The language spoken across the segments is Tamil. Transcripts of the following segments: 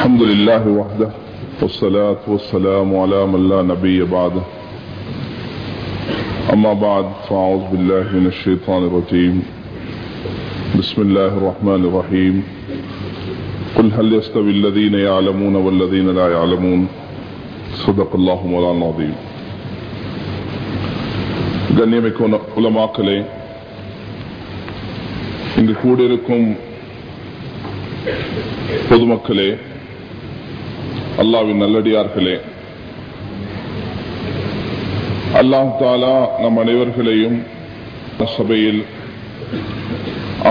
الحمد لله وحده والصلاة والسلام على من لا نبي بعده أما بعد فأعوذ بالله من الشيطان الرجيم بسم الله الرحمن الرحيم قل هل يستوي الذين يعلمون والذين لا يعلمون صدق الله مولانا العظيم கண்ணியமிக்க உலமாக்களே இங்கு கூடியிருக்கும் பொதுமக்களே அல்லாவின் நல்லடியார்களே. அல்லாஹ் தாலா நம் அனைவர்களையும் சபையில்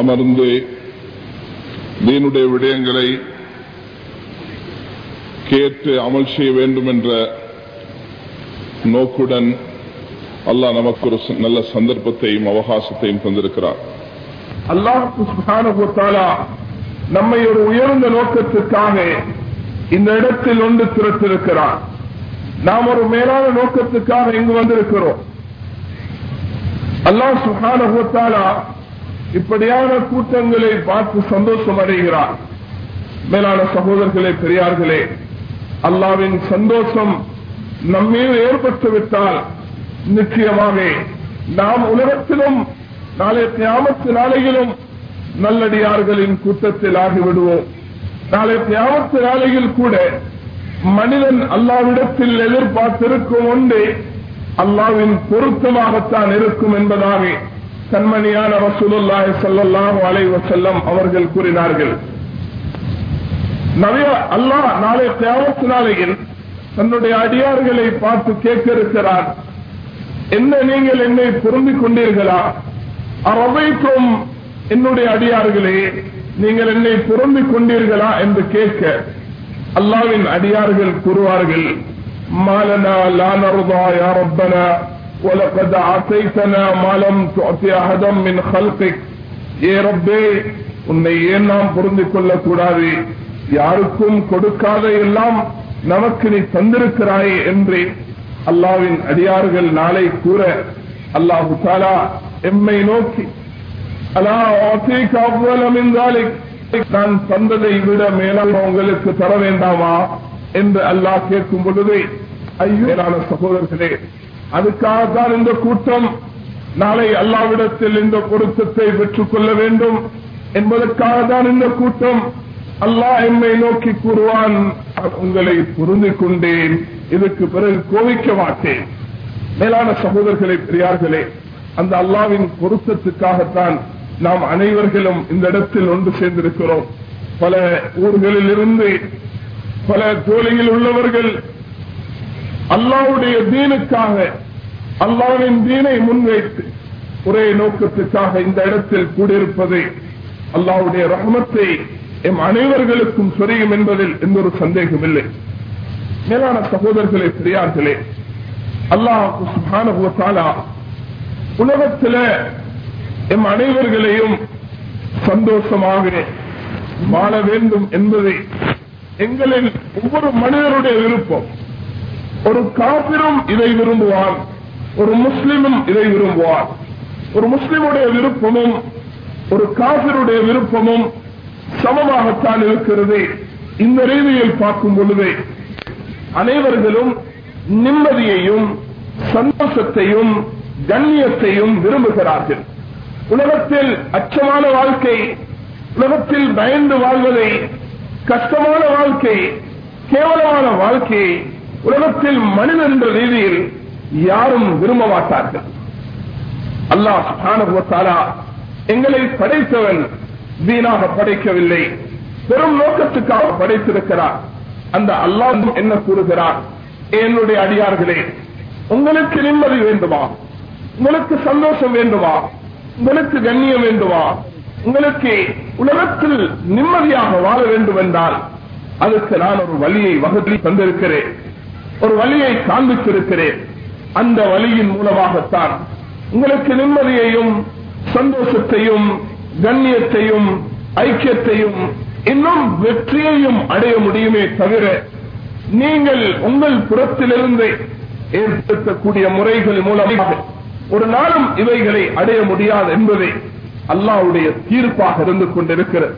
அமர்ந்து தீனுடைய விடயங்களை கேட்டு அமல் செய்ய வேண்டும் என்ற நோக்குடன் அல்லாஹ் நமக்கு ஒரு நல்ல சந்தர்ப்பத்தையும் அவகாசத்தையும் தந்திருக்கிறார். அல்லாஹ் நம்மை ஒரு உயர்ந்த நோக்கத்திற்காக இந்த இடத்தில் ஒன்று திறத்திருக்கிறார். நாம் ஒரு மேலான நோக்கத்துக்காக இங்கு வந்திருக்கிறோம். அல்லாஹ் சுகானா இப்படியான கூட்டங்களை பார்த்து சந்தோஷம் அடைகிறார். மேலான சகோதரர்களே பெரியார்களே அல்லாவின் சந்தோஷம் நம்மீது ஏற்பட்டுவிட்டால் நிச்சயமாக நாம் உலகத்திலும் நாளை தியாமத்து நாளையிலும் நல்லடியார்களின் கூட்டத்தில் ஆகிவிடுவோம். நாளை தியாமத்து நாளையில் கூட மனிதன் அல்லாவிடத்தில் எதிர்பார்த்திருக்கும் ஒன்றே அல்லாவின் பொருத்தமாகத்தான் இருக்கும் என்பதாக கண்மணியான ரசூலுல்லாஹி ஸல்லல்லாஹு அலைஹி வஸல்லம் அவர்கள் கூறினார்கள். நபிய அல்லாஹ் நாளை தியாமத்து நாளையில் தன்னுடைய அடியார்களை பார்த்து கேட்க இருக்கிறார் என்ன நீங்கள் என்னை பொருந்திக் கொண்டீர்களா? அவைக்கும் என்னுடைய அடியார்களே நீங்கள் என்னை பொருந்திக் கொண்டீர்களா என்று கேட்க அல்லாவின் அடியார்கள் கூறுவார்கள் மாலனா லா நர்தா யா ரப்பனா ولقد عطيتنا ما لم تعطي احدا من خلقك ஏ ரப்பே உன்னை ஏன் நாம் பொருந்திக் கொள்ளக் கூடாது யாருக்கும் கொடுக்காத எல்லாம் நமக்கு நீ தந்திருக்கிறாயே என்று அல்லாவின் அடியார்கள் நாளை கூற அல்லாஹு தாலா எம்மை நோக்கி அலா நான் தந்ததை விட மேலாக உங்களுக்கு தர வேண்டாமா என்று அல்லாஹ் கேட்கும் பொழுது ஐயோலான சகோதரர்களே அதுக்காகத்தான் இந்த கூட்டம். நாளை அல்லாவிடத்தில் இந்த பொருத்தத்தை பெற்றுக் கொள்ள வேண்டும் என்பதற்காக தான் இந்த கூட்டம். அல்லாஹ் எம்மை நோக்கி கூறுவான் உங்களை புரிந்து கொண்டேன் இதுக்கு பிறகு கோவிக்க மாட்டேன். மேலான சகோதரர்களை பெரியார்களே அந்த அல்லாவின் பொருத்தத்துக்காகத்தான் நாம் அனைவர்களும் இந்த இடத்தில் ஒன்று சேர்ந்திருக்கிறோம். பல ஊர்களில் இருந்து பல தோழியில் உள்ளவர்கள் அல்லாவுடைய தீனுக்காக அல்லாவின் தீனை முன்வைத்து ஒரே நோக்கத்துக்காக இந்த இடத்தில் கூடியிருப்பதை அல்லாவுடைய ரகமத்தை எம் அனைவர்களுக்கும் சொரியும் என்பதில் எந்த ஒரு சந்தேகம் இல்லை மேலான சகோதரர்களே பெரியார்களே அல்லாஹ் உலகத்தில எம் அனைவர்களையும் சந்தோஷமாக வாழ வேண்டும் என்பதை எங்களின் ஒவ்வொரு மனிதருடைய விருப்பம். ஒரு காப்பிரும் இதை விரும்புவார் ஒரு முஸ்லிமும் இதை விரும்புவார் ஒரு முஸ்லிமுடைய விருப்பமும் ஒரு காபிருடைய விருப்பமும் சமமாகத்தான் இருக்கிறது. இந்த ரீதியில் பார்க்கும் பொழுது அனைவர்களும் நிம்மதியையும் சந்தோஷத்தையும் கண்ணியத்தையும் விரும்புகிறார்கள். உலகத்தில் அச்சமான வாழ்க்கை உலகத்தில் பயந்து வாழ்வதை கஷ்டமான வாழ்க்கை கேவலமான வாழ்க்கையை உலகத்தில் மனிதன் என்ற ரீதியில் யாரும் விரும்ப மாட்டார்கள். அல்லாஹ் எங்களை படைத்தவன் வீணாக படைக்கவில்லை. பெரும் நோக்கத்துக்காக படைத்திருக்கிறார். அந்த அல்லாஹ் என்ன கூறுகிறார்? என்னுடைய அடியார்களே உங்களுக்கு நிம்மதி வேண்டுமா? உங்களுக்கு சந்தோஷம் வேண்டுமா? உங்களுக்கு கண்ணியம் வேண்டுமா? உங்களுக்கு உலகத்தில் நிம்மதியாக வாழ வேண்டும் என்றால் அதுக்கு நான் ஒரு வழியை வகுதி தந்திருக்கிறேன். ஒரு வழியை காண்பித்திருக்கிறேன். அந்த வழியின் மூலமாகத்தான் உங்களுக்கு நிம்மதியையும் சந்தோஷத்தையும் கண்ணியத்தையும் ஐக்கியத்தையும் இன்னும் வெற்றியையும் அடைய முடியுமே தவிர நீங்கள் உங்கள் புறத்திலிருந்து ஏற்படுத்தக்கூடிய முறைகள் மூலமாக ஒரு நாளும் இவைகளை அடைய முடியாது என்பதை அல்லாவுடைய தீர்ப்பாக இருந்து கொண்டிருக்கிறது.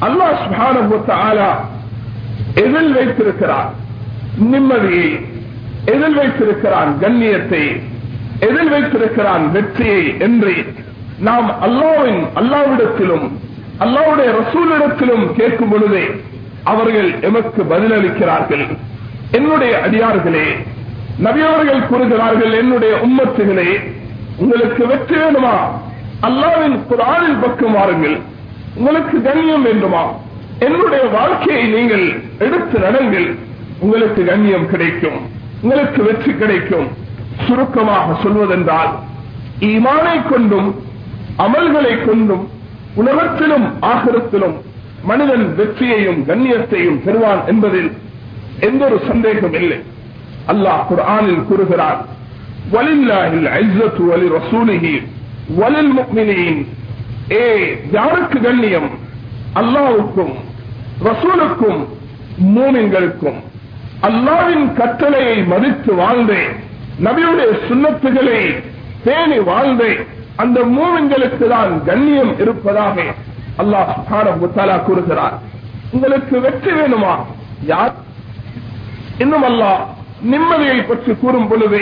அல்லாஹ் சுகான வ எதில் வைத்திருக்கிறார்? நிம்மதியை எதில் வைத்திருக்கிறான்? கண்ணியத்தை எதில் வைத்திருக்கிறான்? வெற்றியை என்று நாம் அல்லாவின் அல்லாவிடத்திலும் அல்லாவுடைய ரசூலிடத்திலும் கேட்கும் பொழுதே அவர்கள் எமக்கு பதிலளிக்கிறார்கள். என்னுடைய அடியார்களே நபியவர்கள் கூறுகிறார்கள் என்னுடைய உம்மத்துகளே உங்களுக்கு வெற்றி வேண்டுமா? அல்லாவின் குரானில் பக்கம் வாருங்கள். உங்களுக்கு கண்ணியம் வேண்டுமா? என்னுடைய வாழ்க்கையை நீங்கள் எடுத்து நடங்கள். உங்களுக்கு கண்ணியம் கிடைக்கும். உங்களுக்கு வெற்றி கிடைக்கும். சுருக்கமாக சொல்வதென்றால் ஈமானை கொண்டும் அமல்களை கொண்டும் உலகத்திலும் ஆகரத்திலும் மனிதன் வெற்றியையும் கண்ணியத்தையும் பெறுவான் என்பதில் எந்த ஒரு சந்தேகம் இல்லை. அல்லாஹ் குரானில் கூறுகிறான் ولله العزة ولرسوله وللمؤمنين. வலில் முக்மினீன் ஏ யாருக்கு கண்ணியம் அல்லாவுக்கும் ரசூலுக்கும் மூமின்களுக்கும் அல்லாவின் கட்டளையை மதித்து வாழ்ந்தே நபியுடைய சுண்ணத்துகளை பேணி வாழ்ந்தே அந்த மூமின்களுக்கு தான் கண்ணியம் இருப்பதாக அல்லாஹ் சுப்ஹானஹு கூறுகிறார் உங்களுக்கு வெற்றி வேணுமா யார் இன்னும் அல்லாஹ் நிம்மதியை பற்றி கூறும் பொழுது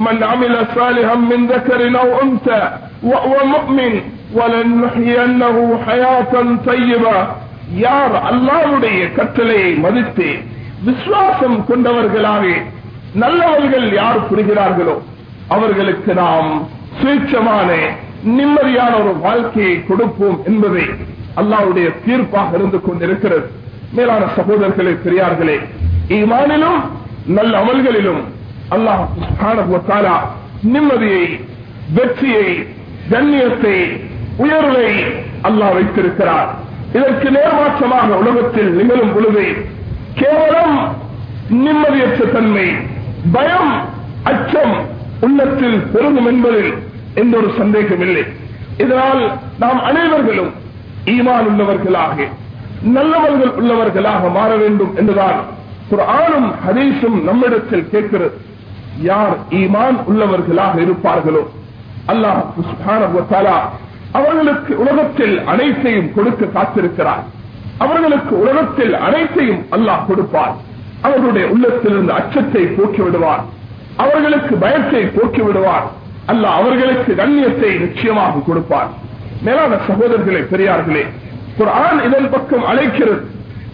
من عمل صالحا من ذكر او انثى وهو مؤمن ولنحيينه حياة طيبة யார் அல்லாவுடைய கட்டளையை மதித்து விசுவாசம் கொண்டவர்களாக நல்லவர்கள் யார் புரிகிறார்களோ அவர்களுக்கு நாம் சுயட்சமான நிம்மதியான ஒரு வாழ்க்கையை கொடுப்போம் என்பதை அல்லாவுடைய தீர்ப்பாக இருந்து கொண்டிருக்கிறது மேலான சகோதரர்களே பெரியார்களே ஈமானிலும் நல்ல அமல்களிலும் அல்லாஹ் நிம்மதியை வெற்றியை கண்ணியத்தை உயர்வை அல்லாஹ் வைத்திருக்கிறார். இதற்கு நேர்மாற்றமாக உலகத்தில் நிகழும் பொழுது கேவலம் நிம்மதியற்ற தன்மை பயம் அச்சம் உள்ளத்தில் பெருகும் என்பதில் எந்த ஒரு சந்தேகம் இல்லை. இதனால் நாம் அனைவர்களும் ஈமான் உள்ளவர்களாக நல்லவர்கள் உள்ளவர்களாக மாற வேண்டும் என்றுதான் குரானும் ஹதீஸும் நம்மிடத்தில் கேட்கிறது யார் ஈமான் உள்ளவர்களாக இருப்பார்களோ அல்லாஹ் அவர்களுக்கு உலகத்தில் அனைத்தையும் கொடுக்க காத்திருக்கிறார். அவர்களுக்கு உலகத்தில் அனைத்தையும் அல்லாஹ் கொடுப்பார். அவர்களுடைய உள்ளத்திலிருந்து அச்சத்தை போக்கி விடுவார் அவர்களுக்கு பயத்தை போக்கி விடுவார் அல்லாஹ் அவர்களுக்கு கண்ணியத்தை நிச்சயமாக கொடுப்பார். மேலான சகோதரர்களே பெரியார்களே குரான் இதன் பக்கம் அழைக்கிறது.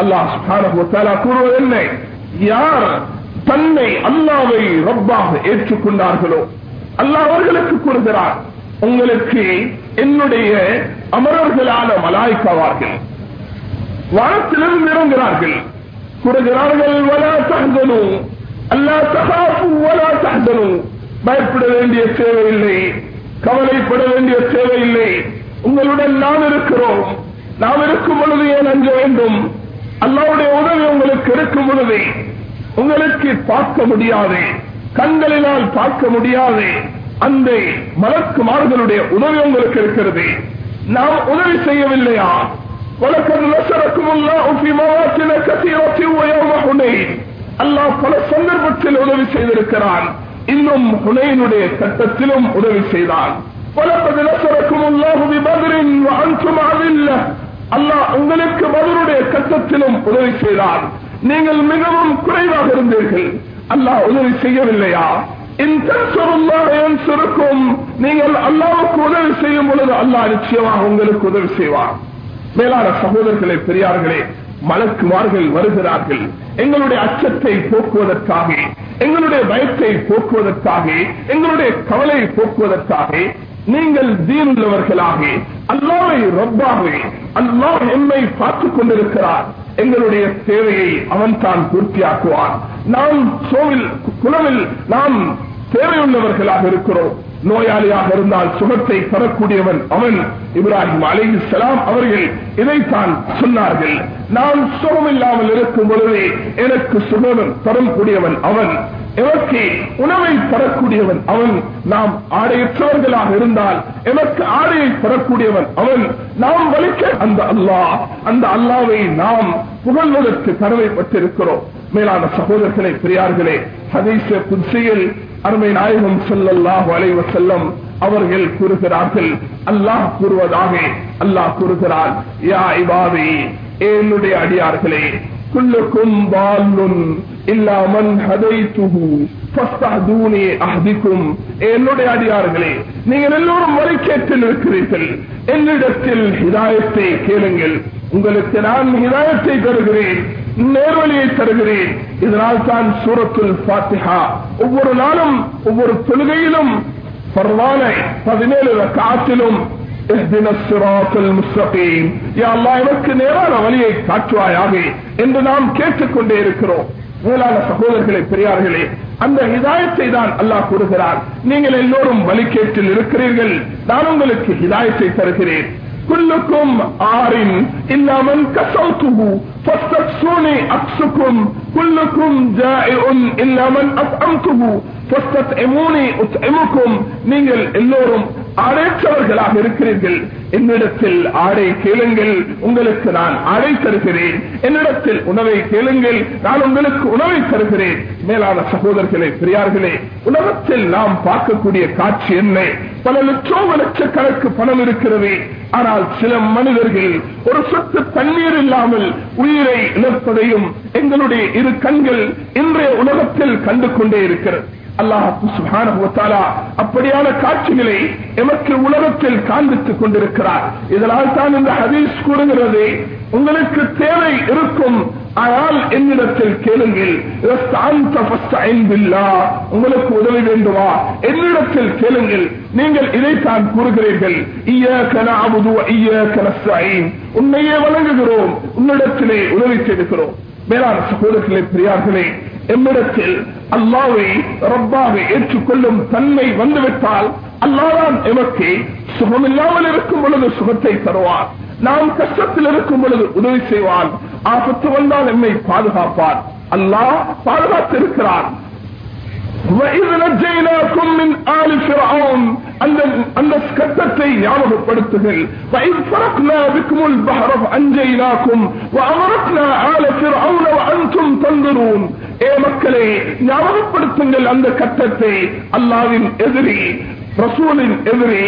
அல்லாஹ் சுப்ஹானஹு கூறுவது என்ன? யார் தன்னை அல்லாவை ரப்பாக ஏற்றுக்கொண்டார்களோ அல்லாஹ் அவர்களுக்கு கூறுகிறார் உங்களுக்கு என்னுடைய அமரர்களான மலாய்க்காவார்கள் வானத்திலிருந்து இறங்குகிறார்கள். கூறுகிறார்கள் வலா தஹ்தனு அல்லா தகாப்பு வலா தஹ்தனு. பயப்பட வேண்டிய தேவையில்லை கவலைப்பட வேண்டிய தேவையில்லை. உங்களுடன் நாம் இருக்கிறோம். நாம் இருக்கும் பொழுது ஏன் அஞ்ச வேண்டும்? அல்லாவுடைய உதவி உங்களுக்கு இருக்கும் உதவி உங்களுக்கு பார்க்க முடியாது. கண்களினால் பார்க்க முடியாது. அந்த மலக்குமார்களுடைய உதவி உங்களுக்கு இருக்கிறது. நாம் உதவி செய்யவில்லையா? வழக்கம் அல்லாஹ் பல சந்தர்ப்பத்தில் உதவி செய்திருக்கிறான். இன்னும் ஹுனையினுடைய கட்டத்திலும் உதவி செய்தான். பல நசரக்கும் அல்லாஹுவி பதிரின் அன்சும் அல்லாஹ் உங்களுக்கு பதிலுடைய கட்டத்திலும் உதவி செய்தார். நீங்கள் மிகவும் குறைவாக இருந்தீர்கள். அல்லாஹ் உதவி செய்யவில்லையா? சுருக்கும் நீங்கள் அல்லாவுக்கு உதவி செய்யும் பொழுது அல்லாஹ் நிச்சயமாக உங்களுக்கு உதவி செய்வார். மேலான சகோதரர்களே பெரியார்களே மலக்குமார்கள் வருகிறார்கள். எங்களுடைய அச்சத்தை போக்குவதற்காக எங்களுடைய பயத்தை போக்குவதற்காக எங்களுடைய கவலை போக்குவதற்காக நீங்கள் தீனுள்ளவர்களாக அல்லாவை ரப்பாக அல்லாஹ் எம்மை பார்த்துக் கொண்டிருக்கிறார். எங்களுடைய தேவையை அவன் தான் பூர்த்தியாக்குவான். நாம் சோவில் குலவில் நாம் தேவையுள்ளவர்களாக இருக்கிறோம். நோயாளியாக இருந்தால் சுகத்தை தரக்கூடியவன் அவன். இப்ராஹிம் அலிசலாம் அவர்கள் இதைத்தான் சொன்னார்கள். நான் சுகமில்லாமல் இருக்கும் பொழுதே எனக்கு சுகம் தரக்கூடியவன் அவன். எமக்கு உணவை தரக்கூடியவன் அவன். நாம் ஆடையற்றவர்களாக இருந்தால் எமக்கு ஆடையை தரக்கூடியவன் அவன். நாம் வலிக்க அந்த அல்லாஹ். அந்த அல்லாவை நாம் புகழ்வதற்கு கடமைப்பட்டிருக்கிறோம். மேலான சகோதரர்களே பெரியார்களே ஹதீச புதுசையில் அருமை நாயகம் செல்லல்லாஹ் வளைவ செல்லம் அவர்கள் கூறுகிறார்கள் அல்லாஹ் கூறுவதாக. அல்லாஹ் கூறுகிறான் யா இபாதி என்னுடைய அடியார்களே குல்லுக்கும் பாலுன் இல்லாமன் ஹதைத்துஹு ஃபஸ்தஹ்தூனி அஹ்திக்கும் என்னுடைய அடியார்களே நீங்கள் எல்லோரும் வழிகேட்டில் இருக்கிறீர்கள். என்னிடத்தில் ஹிதாயத்தை கேளுங்கள். உங்களுக்கு நான் ஹிதாயத்தை தருகிறேன் நேர்வழியை தருகிறேன். இதனால் தான் சூரத்துல் பாத்திஹா ஒவ்வொரு நாளும் ஒவ்வொரு தொழுகையிலும் பரவான பதினேழு காற்றிலும் எனக்கு நேரான வழியை காட்டுவாயாக என்று நாம் கேட்டுக்கொண்டே இருக்கிறோம் மேலான சகோதரர்களே பெரியார்களே அந்த ஹிதாயத்தை தான் அல்லாஹ் கூறுகிறார் நீங்கள் எல்லோரும் வழிகேட்டில் இருக்கிறீர்கள் நான் உங்களுக்கு ஹிதாயத்தை தருகிறேன் كلكم عار إلا من كسوته فاستكسوني أكسكم كلكم جائع إلا من أطعمته فاستطعموني أطعمكم நீங்கள் எல்லோரும் ஆடையற்றவர்களாக இருக்கிறீர்கள். என்னிடத்தில் ஆடை கேளுங்கள் உங்களுக்கு நான் ஆடை தருகிறேன். என்னிடத்தில் உணவை கேளுங்கள் நான் உங்களுக்கு உணவை தருகிறேன். மேலான சகோதரர்களே பெரியார்களே உலகத்தில் நாம் பார்க்கக்கூடிய காட்சி என்ன? பல லட்சம் லட்சக்கணக்கு பணம் இருக்கிறது. ஆனால் சில மனிதர்கள் ஒரு சொத்து தண்ணீர் இல்லாமல் உயிரை இழப்பதையும் எங்களுடைய இரு கண்கள் இன்றைய உலகத்தில் கண்டு கொண்டே இருக்கிறது. அல்லாஹாலா அப்படியான நிலை எமக்கு உலகத்தில் காண்பித்துக் கொண்டிருக்கிறார். இதனால் தான் இந்த ஹதீஸ் கூறுகிறது உங்களுக்கு தேவை இருக்கும் ஆனால் என்னிடத்தில் கேளுங்கள். உங்களுக்கு உதவி வேண்டுமா? என்னிடத்தில் கேளுங்கள். நீங்கள் இதைத்தான் கூறுகிறீர்கள். உன்னையே வழங்குகிறோம் உன்னிடத்திலே உதவி செய்துகிறோம். மேலான சகோதரர்களே பெரியார்களே எம்மிடத்தில் அல்லாவை ரப்பாவை ஏற்றுக்கொள்ளும் தன்மை வந்துவிட்டால் அல்லாதான் எமக்கு சுகமில்லாமல் இருக்கும் பொழுது சுகத்தை தருவார். நாம் கஷ்டத்தில் இருக்கும் பொழுது உதவி செய்வான். ஆபத்து வந்தால் எம்மை பாதுகாப்பார். அல்லாஹ் பாதுகாத்திருக்கிறார் அந்த கட்டத்தை ஞாபகப்படுத்துகள் அஞ்சைனாக்கும் தந்துரும் ஏ மக்களே ஞாபகப்படுத்துங்கள் அந்த கட்டத்தை அல்லாவின் எதிரி ரசூலின் எதிரி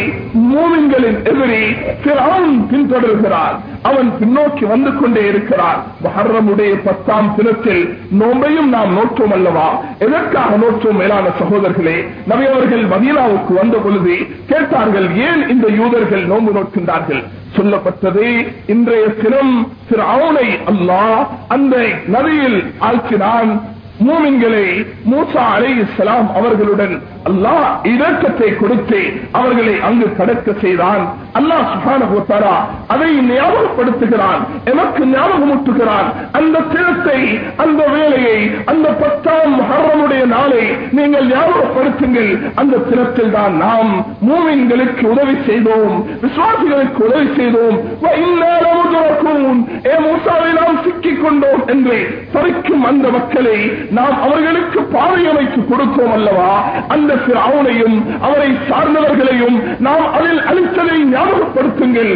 மூமின்களின் எதிரி பிறவன் பின்தொடர்கிறார். அவன் பின்னோக்கி வந்து கொண்டே இருக்கிறார் மஹர்ரமுடைய பத்தாம் தினத்தில் நோம்பையும் நாம் நோற்றோம் அல்லவா? எதற்காக நோற்றோம் மேலான சகோதரர்களே? நபி அவர்கள் மதீனாவுக்கு வந்த பொழுது கேட்டார்கள் ஏன் இந்த யூதர்கள் நோன்பு நோக்கின்றார்கள்? சொல்லப்பட்டது இன்றைய தினம் திரு அவனை அல்லாஹ் அந்த நதியில் ஆழ்த்தினான். மூமின்களை மூசா அலை இஸ்லாம் அவர்களுடன் அல்லாஹ் இலக்கத்தை கொடுத்து அவர்களை அங்கு கடக்க செய்தான். அல்லாஹ் சுகான அதை ஞாபகப்படுத்துகிறான் எமக்கு ஞாபகமூட்டுகிறான். அந்த தினத்தை அந்த வேலையை அந்த பத்தாம் ஹரமுடைய நாளை நீங்கள் ஞாபகப்படுத்துங்கள். அந்த தினத்தில் தான் நாம் மூவின்களுக்கு உதவி செய்தோம் விசுவாசிகளுக்கு உதவி செய்தோம். ஏ மூசாவை நாம் சிக்கிக் கொண்டோம் என்று பறிக்கும் அந்த மக்களை நாம் அவர்களுக்கு பாதை அமைத்து கொடுத்தோம் அல்லவா? அந்த அவனையும் அவரை சார்ந்தவர்களையும் நாம் அதில் அளித்ததை ஞாபகப்படுத்துங்கள்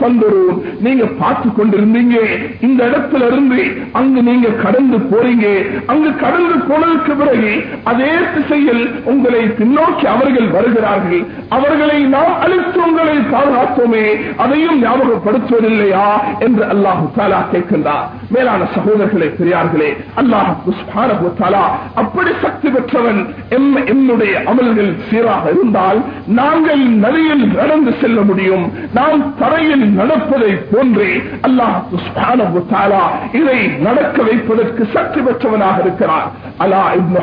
தந்துரும் நீங்க பார்த்து கொண்டிருந்தீங்க இந்த இடத்துல இருந்து அங்கு நீங்க கடந்து போறீங்க. அங்கு கடந்து போனதுக்கு பிறகு அதே திசையில் உங்களை பின்னோக்கி அவர்கள் வருகிறார்கள். அவர்களை நாம் அழித்து உங்களை பாதுகாத்தோமே. அதையும் ஞாபகப்படுத்துவதில்லையா என்று அல்லாஹு தாலா கேட்கின்றார். மேலான சகோதரர்களே பெரியார்களே அல்லாஹு அப்படி சக்தி பெற்றவன் என்னுடைய அமல்கள் சீராக இருந்தால் நாங்கள் நதியில் நடந்து செல்ல முடியும். நாம் தரையில் நடப்பதை போன்றே அல்லாஹ் இதை நடக்க வைப்பதற்கு சக்தி பெற்றவனாக இருக்கிறார். அலா இப்னு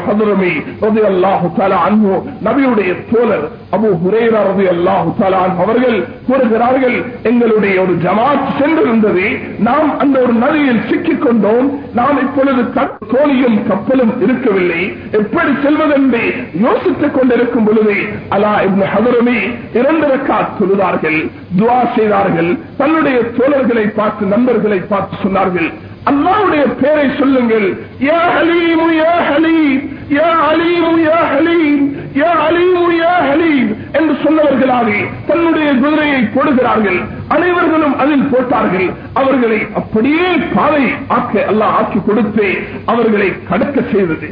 ரவி அல்லாஹு தாலா அன்பு நபியுடைய தோழர் அபு ஹுரேரா ரவி அல்லாஹு தாலா அவர்கள் கூறுகிறார்கள் எங்களுடைய ஒரு ஜமாத் சென்றிருந்தது. நாம் அந்த ஒரு நதியில் சிக்கிக் கொண்டோம். நாம் இப்பொழுது தட்டு தோழியும் கப்பலும் இருக்கவில்லை. எப்படி செல்வதென்று யோசித்துக் கொண்டிருக்கும் பொழுது அலா இப்னு ஹதரமி இரண்டரக்கா ரக்காத் தொழுதார்கள் துவா செய்தார்கள் தன்னுடைய தோழர்களை பார்த்து நண்பர்களை பார்த்து சொன்னார்கள். அல்லாவுடைய பேரை சொல்லுங்கள். யா ஹலீமு யா ஹலீம் யா அலீமு யா ஹலீம். யா அலீமு யா ஹலீம் என்று சொன்னவர்களாக தன்னுடைய குதிரையை போடுகிறார்கள். அனைவர்களும் அதில் போட்டார்கள். அவர்களை அப்படியே பாதை ஆக்க அல்லாஹ் ஆக்கி கொடுத்து அவர்களை கடக்க செய்தது.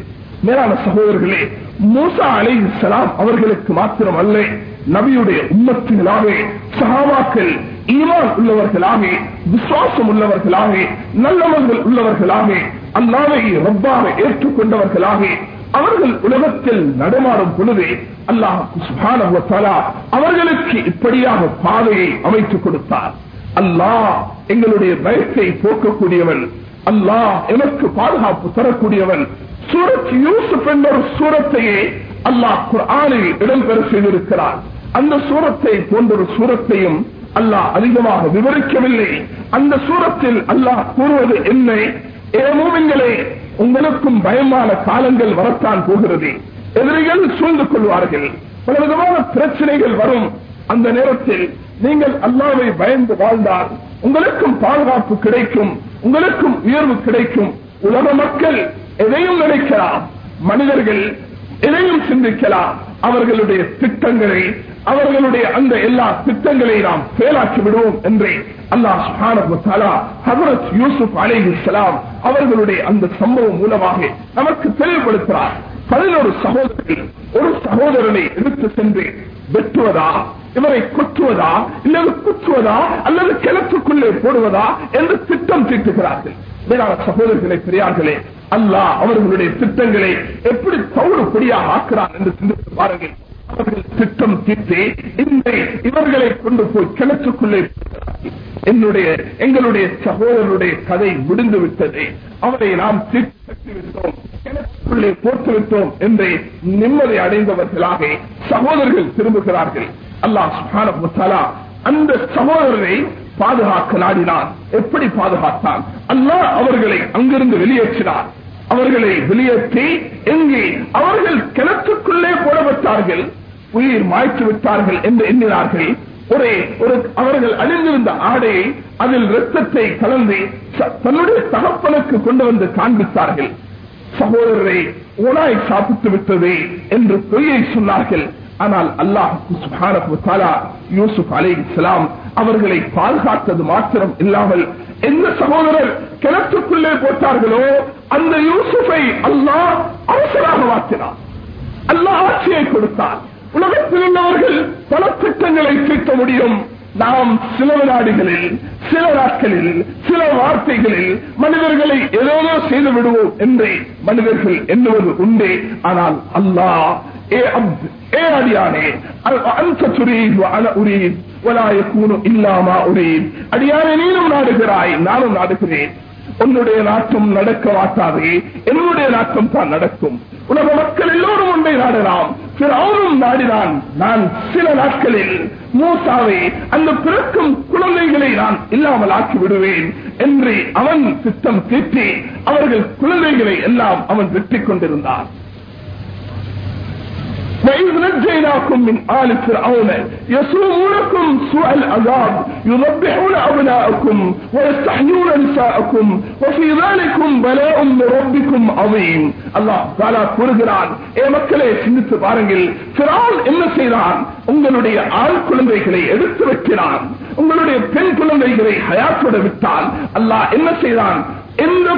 மேலான சகோதரர்களே மூசா அலை சலாம் அவர்களுக்கு மாத்திரம் அல்ல நபியுடைய உம்மத்தினாக சகாபாக்கள் ஈமான் உள்ளவர்களாக விசுவாசம் உள்ளவர்களாக நல்லவர்கள் உள்ளவர்களாக அல்லாவை ரப்பாக ஏற்றுக்கொண்டவர்களாக அவர்கள் உலகத்தில் நடமாடும் பொழுது அல்லாஹ் அவர்களுக்கு இப்படியாக பாதையை அமைத்துக் கொடுத்தார். அல்லாஹ் எங்களுடைய பயத்தை போக்கக்கூடியவன். அல்லாஹ் எனக்கு பாதுகாப்பு தரக்கூடியவன். சூரத் யூசுப் என்ற ஒரு சூரத்தையே அல்லாஹ் குரானில் இடம்பெற செய்திருக்கிறார். அந்த சூரத்தை போன்ற ஒரு சூரத்தையும் அல்லாஹ் அதிகமாக விவரிக்கவில்லை. அந்த சூரத்தில் அல்லாஹ் கூறுவது என்ன ஏமோவிங்களே உங்களுக்கும் பயமான காலங்கள் வரத்தான் போகிறது. எதிரிகள் சூழ்ந்து கொள்வார்கள். பல விதமான பிரச்சனைகள் வரும். அந்த நேரத்தில் நீங்கள் அல்லாவை பயந்து வாழ்ந்தால் உங்களுக்கும் பாதுகாப்பு கிடைக்கும். உங்களுக்கும் உயர்வு கிடைக்கும். உலக மக்கள் எதையும் நினைக்கலாம். மனிதர்கள் எதையும் சிந்திக்கலாம். அவர்களுடைய திட்டங்களை அவர்களுடைய அந்த எல்லா திட்டங்களை நாம் செயலாக்கி விடுவோம் என்றே அல்லாஹ் ஹசரத் யூசுப் சலாம் அவர்களுடைய அந்த சம்பவம் மூலமாக நமக்கு தெளிவுபடுத்துகிறார் பதினொரு சகோதரி ஒரு சகோதரனை எடுத்து சென்று வெட்டுவதா இவரை குற்றுவதா இல்லது குற்றுவதா அல்லது கிழக்குக்குள்ளே போடுவதா என்று திட்டம் தீட்டுகிறார்கள். சகோதரர்களை பெரியார்களே அல்லாஹ் அவர்களுடைய திட்டங்களை எப்படி தவறு பொடியாக ஆக்குறான் என்று சிந்தித்து பாருங்கள். அவர்கள் திட்டம் தீர்த்து இந்த இவர்களை கொண்டு போய் கிணற்றுக்குள்ளே என்னுடைய எங்களுடைய சகோதரனுடைய கதை முடிந்து விட்டது. அவரை நாம் தீர்த்துவிட்டோம் கிணற்றுக்குள்ளே போட்டு விட்டோம் என்று நிம்மதி அடைந்தவர்களாக சகோதரர்கள் திரும்புகிறார்கள். அல்லாஹ் சுஹான அந்த சகோதரரை பாதுகாக்க நாடினான். எப்படி பாதுகாத்தான்? அல்லாஹ் அவர்களை அங்கிருந்து வெளியேற்றினார் அவர்களை வெளியேற்றி எங்கே அவர்கள் கிணற்றுக்குள்ளே போடப்பட்டார்கள் உயிர் மாய்த்து விட்டார்கள் என்று எண்ணினார்கள். ஒரே ஒரு அவர்கள் அணிந்திருந்த ஆடையை அதில் ரத்தத்தை கலந்து தன்னுடைய தகப்பனுக்கு கொண்டு வந்து காண்பித்தார்கள். சகோதரரை ஓனாய் சாப்பிட்டு விட்டது என்று பொய்யை சொன்னார்கள். ஆனால் அல்லாஹ் யூசுப் அலை இஸ்லாம் அவர்களை பாதுகாத்தது மாத்திரம் இல்லாமல் எந்த சகோதரர் கிணற்றுக்குள்ளே போட்டார்களோ அந்த யூசுஃபை அல்லாஹ் அவசராக மாற்றினார். அல்லாஹ் ஆட்சியை கொடுத்தார். உலகத்தில் உள்ளவர்கள் பல திட்டங்களை தீர்க்க முடியும். நாம் சில வினாடிகளில் சில நாட்களில் சில வார்த்தைகளில் மனிதர்களை ஏதோ செய்து விடுவோம் என்று மனிதர்கள் எண்ணுவது உண்டு. ஆனால் அல்லாஹ் ஏ அப்து ஏ அடியானே அந்த துரீத் அன உரீத் வலாயக்கூனும் இல்லாமா உரீத். அடியானே நீனும் நாடுகிறாய் நானும் நாடுகிறேன். உன்னுடைய நாட்டம் நடக்க மாட்டாது. என்னுடைய நாட்டம் தான் நடக்கும். உலக மக்கள் எல்லோரும் ஒன்றை நாடலாம். அவரும் நாடினான். நான் சில நாட்களில் மூசாவை அந்த பிறக்கும் குழந்தைகளை நான் இல்லாமல் ஆக்கி விடுவேன் என்று அவன் திட்டம் தீட்டி அவர்கள் குழந்தைகளை எல்லாம் அவன் வெற்றி கொண்டிருந்தான். وإذ نجيناكم من آل فرعون يسومونكم سوء العذاب يذبحون أبناءكم ويستحيون نساءكم وفي ذلكم بلاء من ربكم عظيم الله تعالى கூறுகிறான் ஏ மக்களே சிந்தித்து பாருங்கள் பிரான் என்ன செய்தான் உங்களுடைய ஆண் குழந்தைகளை எடுத்து வைக்கிறான் உங்களுடைய பெண் குழந்தைகளை ஹயாத்தோட விட்டால் அல்லாஹ் என்ன செய்தான் எந்த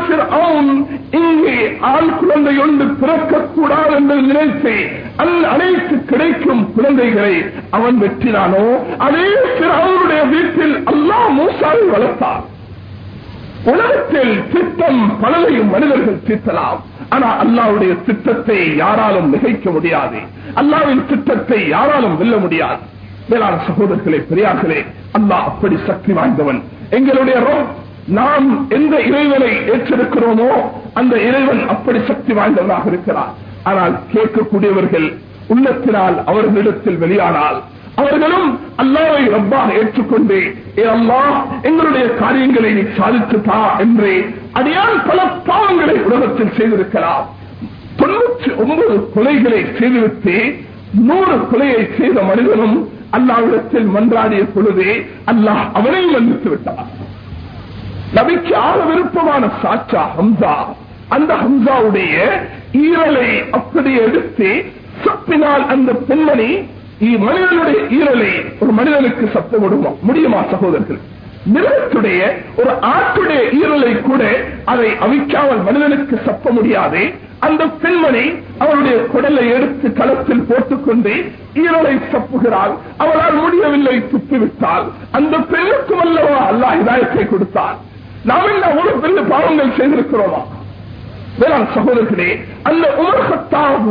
இங்கே ஆண் குழந்தை ஒன்று பிறக்கக்கூடாது என்று நினைத்து அந்த அனைத்து கிடைக்கும் குழந்தைகளை அவன் வெற்றினானோ அதே அவனுடைய வீட்டில் அல்லா மூசாவை வளர்த்தார் உலகத்தில் திட்டம் பலரையும் மனிதர்கள் தீர்த்தலாம் ஆனா அல்லாவுடைய திட்டத்தை யாராலும் மிகைக்க முடியாது. அல்லாவின் திட்டத்தை யாராலும் வெல்ல முடியாது. வேளாண் சகோதரர்களே பெரியார்களே அல்லாஹ் அப்படி சக்தி வாய்ந்தவன். எங்களுடைய நாம் எந்த இறைவனை ஏற்றிருக்கிறோமோ அந்த இறைவன் அப்படி சக்தி வாய்ந்தவனாக இருக்கிறார். ஆனால் கேட்கக்கூடியவர்கள் உள்ளத்தினால் அவர்களிடத்தில் வெளியானால் அவர்களும் அல்லாவை ரப்பாக ஏற்றுக்கொண்டு ஏ அல்லா எங்களுடைய காரியங்களை நீ சாதித்து தா என்று அடியால் பல பாவங்களை உலகத்தில் செய்திருக்கலாம் தொண்ணூற்றி ஒன்பது கொலைகளை செய்துவிட்டு நூறு கொலையை செய்த மனிதனும் அல்லாவிடத்தில் மன்றாடிய பொழுதே அல்லாஹ் அவனை மன்னித்து விட்டார் நபிக்கு ஆள விருப்பமான சாச்சா ஹம்சா. அந்த ஹம்சாவுடைய ஈரலை அப்படியே எடுத்து சப்பினால் அந்த பெண்மணி மனிதனுடைய ஈரலை ஒரு மனிதனுக்கு சத்த விடுமா முடியுமா சகோதரர்கள்? மிருகத்துடைய ஒரு ஆட்டுடைய ஈரலை கூட அதை அவிக்காமல் மனிதனுக்கு சப்ப முடியாது அந்த பெண்மணி அவருடைய குடலை எடுத்து களத்தில் போட்டுக்கொண்டு ஈரலை சப்புகிறாள். அவளால் முடியவில்லை துப்பிவிட்டால் அந்த பெண்ணுக்கும் அல்லவா அல்லாஹ் இதாயத்தை கொடுத்தார். நாம் என்ன ஒரு பெரிய பாவங்கள் செய்திருக்கிறோமா? வேளாண் சகோதரர்களே அந்த உமர் ஹத்தாப்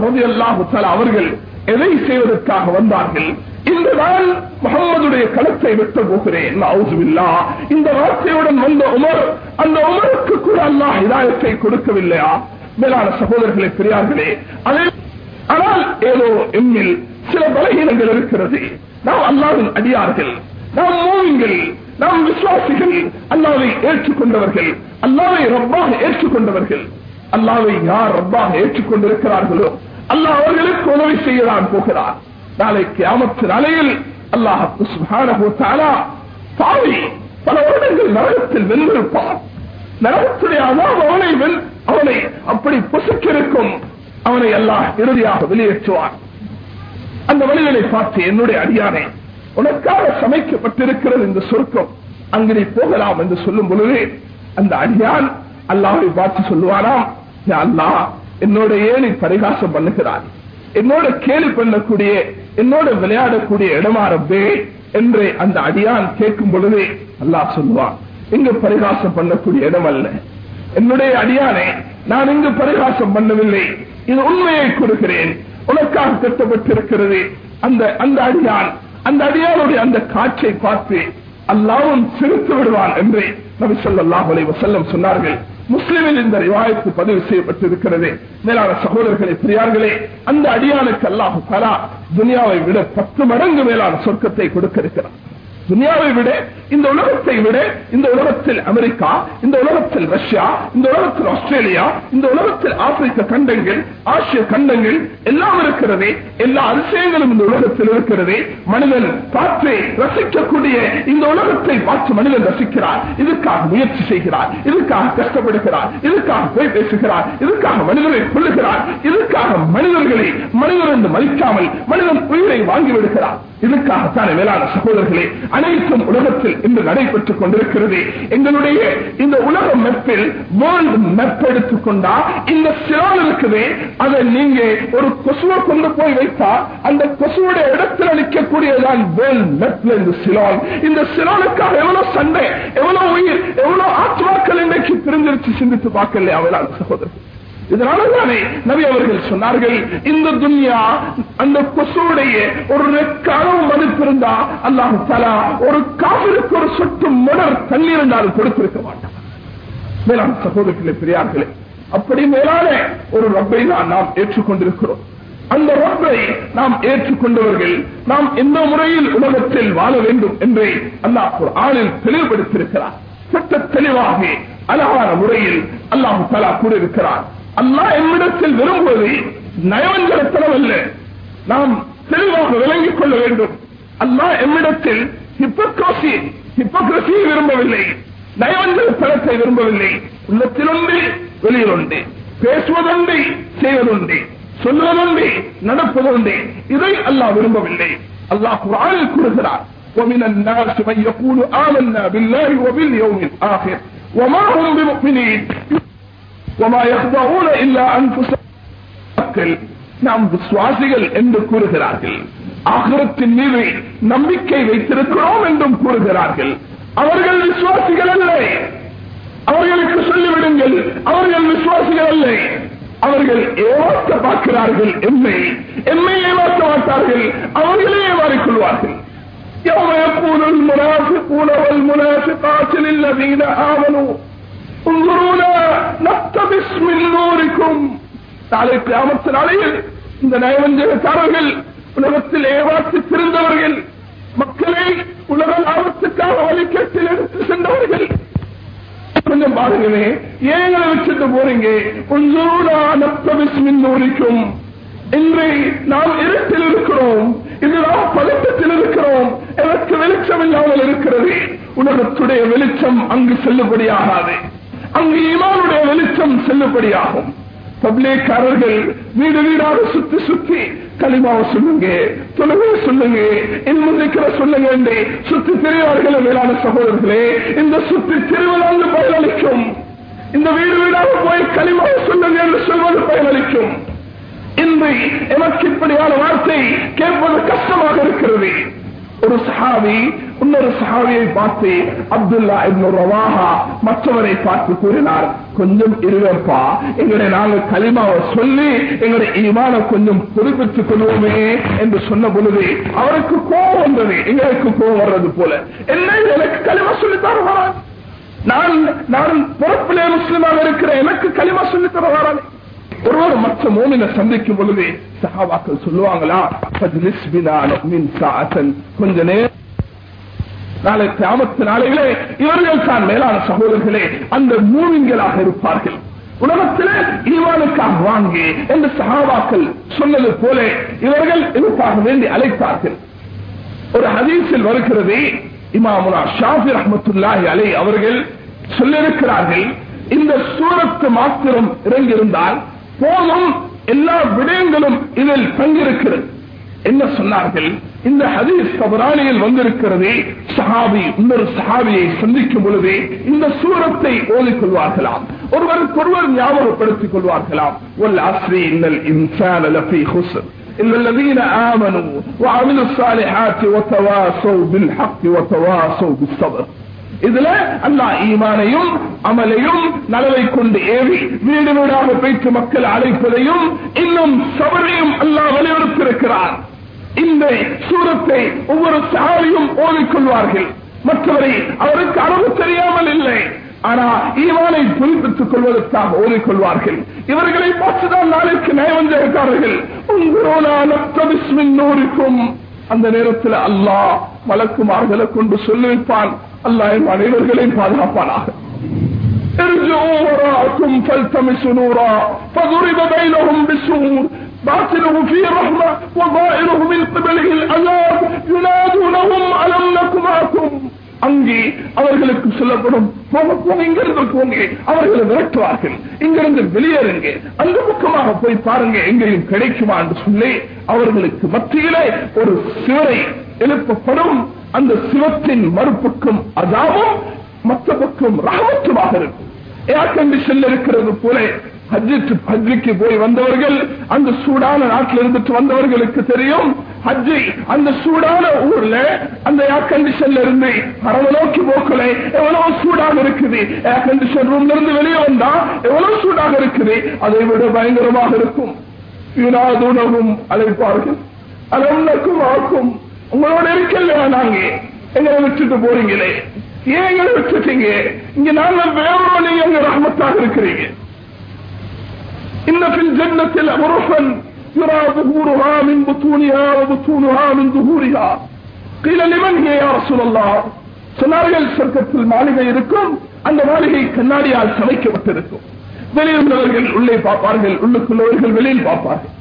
அவர்கள் எதை செய்வதற்காக வந்தார்கள்? இந்த நான் முகம்மதுடைய களத்தை வெட்ட போகிறேன். இந்த வார்த்தையுடன் வந்த உமர் அந்த உமருக்கு கூட அல்லாஹ் இதாயத்தை கொடுக்கவில்லையா? மேலான சகோதரர்களே பெரியார்களே அதை ஆனால் ஏதோ எம்மில் சில பலகீனங்கள் இருக்கிறது. நாம் அல்லாவின் அடியார்கள் நாம் மூவிங்கள் நாம் விசுவாசிகள் அல்லாவை ஏற்றுக்கொண்டவர்கள். அல்லாவை ரப்பாக ஏற்றுக்கொண்டவர்கள். அல்லாவை யார் ரப்பாக ஏற்றுக்கொண்டிருக்கிறார்களோ அல்லாஹ் அவர்களுக்கு உதவி செய்யலாம் போகிறார் நாளைக்கு ஆமத்து நாளையில் அல்லாஹ் பாவி பல வருடங்கள் நரகத்தில் வென்றிருப்பார் நரகத்துடைய அதாவது அவனை வெல் அவனை அப்படி புசுக்கிருக்கும் அவனை அல்லாஹ் இறுதியாக வெளியேற்றுவான். அந்த வழிகளை பார்த்து என்னுடைய அடியானே உனக்காக சமைக்கப்பட்டிருக்கிறது இந்த சொர்க்கம். அங்கே நீ போகலாம் என்று சொல்லும் பொழுது அந்த அடியான் அல்லாஹை பார்த்து சொல்லுவாராம் "யா என்னோட ஏழை பரிகாசம் பண்ணுகிறார் என்னோட கேலி பண்ணக்கூடிய என்னோட விளையாடக்கூடிய இடமா ரப்பே? என்று அந்த அடியான் கேட்கும் பொழுதே அல்லாஹ் சொல்லுவான் இங்கு பரிகாசம் பண்ணக்கூடிய இடம் அல்ல. என்னுடைய அடியானே நான் இங்கு பரிகாசம் பண்ணவில்லை. இது உண்மையை கொடுக்கிறேன் உனக்காக கட்டப்பட்டிருக்கிறது. அந்த அந்த அடியான் அந்த அடியாருடைய அந்த காட்சியை பார்த்து அல்லாவும் சிரித்து விடுவான் என்று நபி ஸல்லல்லாஹு வசல்லம் சொன்னார்கள். முஸ்லிமில் இந்த ரிவாயத்து பதிவு செய்யப்பட்டிருக்கிறது. மேலான சகோதரர்களை பெரியார்களே அந்த அடியானுக்கு அல்லாஹு தலா துனியாவை விட பத்து மடங்கு மேலான சொர்க்கத்தை கொடுக்க இருக்கிறார் துனியாவை விட இந்த உலகத்தை விட இந்த உலகத்தில் அமெரிக்கா இந்த உலகத்தில் ரஷ்யா இந்த உலகத்தில் ஆஸ்திரேலியா இந்த உலகத்தில் ஆப்பிரிக்க கண்டங்கள் ஆசிய கண்டங்கள் எல்லாம் இருக்கிறது எல்லா அதிசயங்களும் இந்த உலகத்தில் இருக்கிறது. மனிதன் பார்த்து ரசிக்கக்கூடிய இந்த உலகத்தை பார்த்து மனிதன் ரசிக்கிறார். இதுக்காக முயற்சி செய்கிறார். இதுக்காக கஷ்டப்படுகிறார். இதுக்காக போய் பேசுகிறார். இதுக்காக மனிதனை கொள்ளுகிறார் இதுக்காக மனிதர்களை மனிதர் என்று மதிக்காமல் மனிதன் உயிரை வாங்கி விடுகிறார். இதுக்காகத்தான மேலான சகோதரர்களே அனைத்தும் உலகத்தில் இன்று நடைபெற்றுக் கொண்டிருக்கிறது. எங்களுடைய இந்த உலக மெப்பில் வேர்ல்டு மெப் எடுத்துக்கொண்டா இந்த சிலான் இருக்குது அதை நீங்க ஒரு கொசுவை கொண்டு போய் வைத்தா அந்த கொசுவுடைய இடத்தில் நிற்கக்கூடியதான் வேர்ல்டு மெப்ல இந்த சிலான் இந்த சிலானுக்காக எவ்வளவு சண்டை எவ்வளவு உயிர் எவ்வளவு ஆத்மாக்கள் இன்றைக்கு பிரிஞ்சிருச்சு சிந்தித்து பார்க்கலையா மேலான இதனால தானே நபி அவர்கள் சொன்னார்கள் இந்த துன்யா அந்த கொசுடைய ஒரு ரெக்காலம் மதிப்பிருந்தா அல்லாஹு தலா ஒரு காவிற்கு ஒரு சொட்டு மணர் தண்ணீர் என்றாலும் கொடுத்திருக்க மாட்டான். மேலாண் சகோதரர்களே பெரியார்களே அப்படி மேலான ஒரு ரப்பை தான் நாம் ஏற்றுக்கொண்டிருக்கிறோம். அந்த ரப்பை நாம் ஏற்றுக்கொண்டவர்கள் நாம் எந்த முறையில் உலகத்தில் வாழ வேண்டும் என்று அல்லாஹ் ஒரு ஆளில் தெளிவுபடுத்தியிருக்கிறார். சட்ட தெளிவாக அழகான முறையில் அல்லாஹு தலா கூறியிருக்கிறார். அல்லாஹ் எம்மிடத்தில் விரும்புவது நயவஞ்சகத்தனம் அல்ல நாம் தெளிவாக விளங்கிக் கொள்ள வேண்டும் அல்லாஹ் எம்மிடத்தில் ஹிப்போக்ரசி ஹிப்போக்ரசியை விரும்பவில்லை நயவஞ்சகத்தனத்தை விரும்பவில்லை உள்ளத்தில் ஒன்று வெளியில் ஒன்று பேசுவதுண்டு செய்வதுண்டு சொல்வதுண்டு நடப்பதுண்டு இதை அல்லாஹ் விரும்பவில்லை அல்லாஹ் குரானில் கூறுகிறார் ومن الناس من يقول آمنا بالله وباليوم الآخر وما هم بمؤمنين وما يخضعون إلا أنفسهم நாம் விசுவாசிகள் என்று கூறுகிறார்கள் ஆகிரத்தின் மீது நம்பிக்கை வைத்திருக்கிறோம் என்றும் கூறுகிறார்கள் அவர்கள் விசுவாசிகள் அல்ல அவர்களுக்கு சொல்லிவிடுங்கள் அவர்கள் விசுவாசிகள் அல்ல அவர்கள் ஏமாற்ற பார்க்கிறார்கள் எம்மை எம்மை ஏமாற்ற மாட்டார்கள் அவர்களே ஏமாறிக் கொள்வார்கள் يوم يقول المنافقون والمنافقات للذين آمنوا நாளை கிராமத்து நாளையில் இந்த நயவஞ்சகக்காரர்கள் உலகத்தில் ஏமாற்றி திருந்தவர்கள் மக்களை உலக லாபத்துக்காக வழிகேட்டில் எடுத்து சென்றவர்கள். கொஞ்சம் பாருங்களே ஏங்களை வச்சுட்டு போறீங்க? கொஞ்சம் நூறிக்கும் இன்று நாம் இருட்டில் இருக்கிறோம் இது நாம் பதட்டத்தில் இருக்கிறோம் எனக்கு வெளிச்சம் இல்லாமல் இருக்கிறது? உலகத்துடைய வெளிச்சம் அங்கு செல்லுபடியாகாது. அங்கு ஈமானுடைய வெளிச்சம் செல்லுபடியாகும். பப்ளிக்காரர்கள் வீடு வீடாக சுத்தி சுத்தி களிமாவை சொல்லுங்க தொழுகை சொல்லுங்க இன்முந்திக்கிற சொல்லுங்க என்று சுத்தி திரிவார்கள் மேலான சகோதரர்களே இந்த சுத்தி திருவிழாந்து பயனளிக்கும். இந்த வீடு வீடாக போய் களிமாவை சொல்லுங்க என்று சொல்வது பயனளிக்கும். இன்று எனக்கு இப்படியான வார்த்தை கேட்பது கஷ்டமாக இருக்கிறது. ஒரு சஹாவி இன்னொரு சஹாவியை பார்த்து அப்துல்லா இன்னொரு ரவாஹா மற்றவரை பார்த்து கூறினார் கொஞ்சம் இருவப்பா எங்களை நாங்கள் கலிமாவை சொல்லி எங்களுடைய ஈமான கொஞ்சம் புதுப்பித்துக் கொள்வோமே என்று சொன்ன பொழுது அவருக்கு கோபம் வந்தது எங்களுக்கு கோபம் வர்றது போல என்ன எனக்கு கலிமா சொல்லி தருவாரா நான் நான் பொறுப்பிலே முஸ்லிமாக இருக்கிற எனக்கு கலிமா சொல்லித்தர தருவாரானே ஒருவர் மற்ற மோமினை சந்திக்கும் பொழுது சகாவாக்கள் சொல்லுவாங்களா கொஞ்ச நேரம் நாளை கிராமத்து நாளையிலே இவர்கள் தான் மேலான சகோதரர்களே அந்த மூவிங்களாக இருப்பார்கள். உலகத்திலே ஈவானுக்காக வாங்கி என்று சகாவாக்கள் சொன்னது போல இவர்கள் இதற்காக வேண்டி அழைத்தார்கள் ஒரு ஹதீஸில் வருகிறது இமாமுனா ஷாஃபி ரஹமத்துல்லாஹி அலை அவர்கள் சொல்லியிருக்கிறார்கள் இந்த சூரத்து மாத்திரம் இறங்கியிருந்தால் போதும் எல்லா விடயங்களும் இதில் பங்கிருக்கிறது என்ன சொன்னார்கள் இந்த ஹதீஸ் கபரானியில் வந்திருக்கிறது சஹாபி இன்னொரு சஹாபியை சந்திக்கும் பொழுது இந்த சூரத்தை ஓதிக்கொள்வார்களாம் ஒருவருக்கு ஒருவர் ஞாபகப்படுத்திக் கொள்வார்களாம் ஒல் அஸ்ரி இன்னல் இன்சான் லஃபி ஹுஸ்ன் إلا الذين آمنوا وعملوا الصالحات وتواصوا بالحق وتواصوا بالصبر இதுல அல்லாஹ் ஈமானையும் அமலையும் நலவை கொண்டு ஏறி வீடு வீடாக பேச்சு மக்கள் அழைப்பதையும் இன்னும் சபரையும் அல்லாஹ் வலியுறுத்திருக்கிறார் இந்த சூரத்தை ஒவ்வொரு சாரியும் ஓடிக்கொள்வார்கள் மற்றவரை அவருக்கு அளவு தெரியாமல் இல்லை. ஆனா ஈவானை புதுப்பித்துக் கொள்வதற்காக ஓடிக்கொள்வார்கள் இவர்களை பார்த்துதான் நாளைக்கு நயவந்திருக்கார்கள் உங்களோட நூறுக்கும். அந்த நேரத்தில் அல்லாஹ் வழக்குமார்களை கொண்டு சொல்லி வைப்பான் அல்லாஹ் என் அனைவர்களையும் பாதுகாப்பானாக ارجعوا وراءكم فالتمسوا نورا فضرب بينهم بسور باطنه فيه رحمة وظاهره من قبله العذاب ينادونهم ألم نك معكم அங்கே அவர்களுக்கு சொல்லப்படும் போங்க போங்க இங்கிருந்து போங்க அவர்களை விரட்டுவார்கள் இங்கிருந்து வெளியேறுங்க அந்த பக்கமாக போய் பாருங்க எங்கேயும் கிடைக்குமா என்று சொல்லி அவர்களுக்கு மத்தியிலே ஒரு சிவரை எழுப்பப்படும் அந்த சிவத்தின் மறுப்புக்கும் அதாவும் மற்ற பக்கம் ரகமத்துமாக இருக்கும் ஏர் கண்டிஷன்ல இருக்கிறது போல ஹஜ்ஜுக்கு ஹஜ்ஜுக்கு போய் வந்தவர்கள் அந்த சூடான நாட்டில் இருந்துட்டு வந்தவர்களுக்கு தெரியும் ஹஜ்ஜி அந்த சூடான ஊர்ல அந்த ஏர் கண்டிஷன்ல இருந்து பரவ நோக்கி போக்கல எவ்வளவு சூடாக இருக்குது. ஏர் கண்டிஷன் ரூம்ல இருந்து வெளியே வந்தா எவ்வளவு சூடாக இருக்குது. அதை விட பயங்கரமாக இருக்கும். யுனாதுணவும் அழைப்பார்கள். அலம்னக்கும் ஆக்கும் உங்களோட இருக்கலையா நாங்க எங்களை விட்டுட்டு போறீங்களே ஏன் எங்களை விட்டுட்டீங்க இங்க நாங்கள் வேறொரு நீங்க எங்க ரஹமத்தாக இருக்கிறீங்க إن في الجنة لغرفا يرى ظهورها من بطونها وبطونها من ظهورها قيل لمن هي يا رسول الله சொன்னார்கள் சொர்க்கத்தில் மாளிகை இருக்கும் அந்த மாளிகை கண்ணாடியால் சமைக்கப்பட்டிருக்கும் வெளியுள்ளவர்கள் உள்ளே பார்ப்பார்கள் உள்ளுக்குள்ளவர்கள் வெளியில் பார்ப்பார்கள்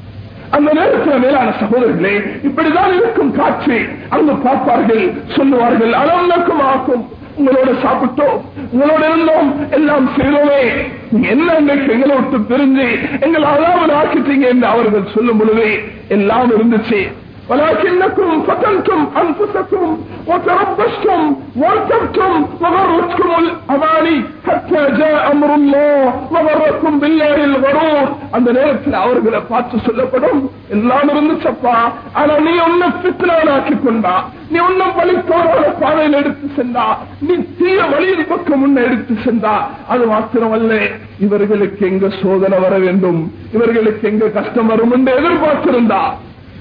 அந்த நேரத்தில் மேலான சகோதரர்களே இப்படிதான் இருக்கும் காட்சி. அங்கு பார்ப்பார்கள் சொல்லுவார்கள் அளவுக்கும் ஆக்கும் உங்களோட சாப்பிட்டோம். உங்களோட இருந்தோம். எல்லாம் செய்தோமே. என்ன எங்களை விட்டு பிரிஞ்சு எங்களை அதாவது ஆக்கிட்டீங்க என்று அவர்கள் சொல்லும் பொழுது எல்லாம் இருந்துச்சு. ولكنكم فتنتم انفسكم وتربصتم وارتبتم وغرتكم الاماني حتى جاء امر الله وغركم بالله الغرور அந்த நேரத்தில் அவர்களை பார்த்து சொல்லப்படும் எல்லாம் இருந்துச்சப்பா ஆனா நீ உன்னை பித்தனாக்கி கொண்டா நீ உன்னும் வழித்தோரான பாதையில் எடுத்து சென்றா நீ தீய வழியின் பக்கம் முன்ன எடுத்து சென்றா அது மாத்திரமல்ல இவர்களுக்கு எங்க சோதனை வர வேண்டும் இவர்களுக்கு எங்க கஷ்டம் வரும் என்று எதிர்பார்த்திருந்தா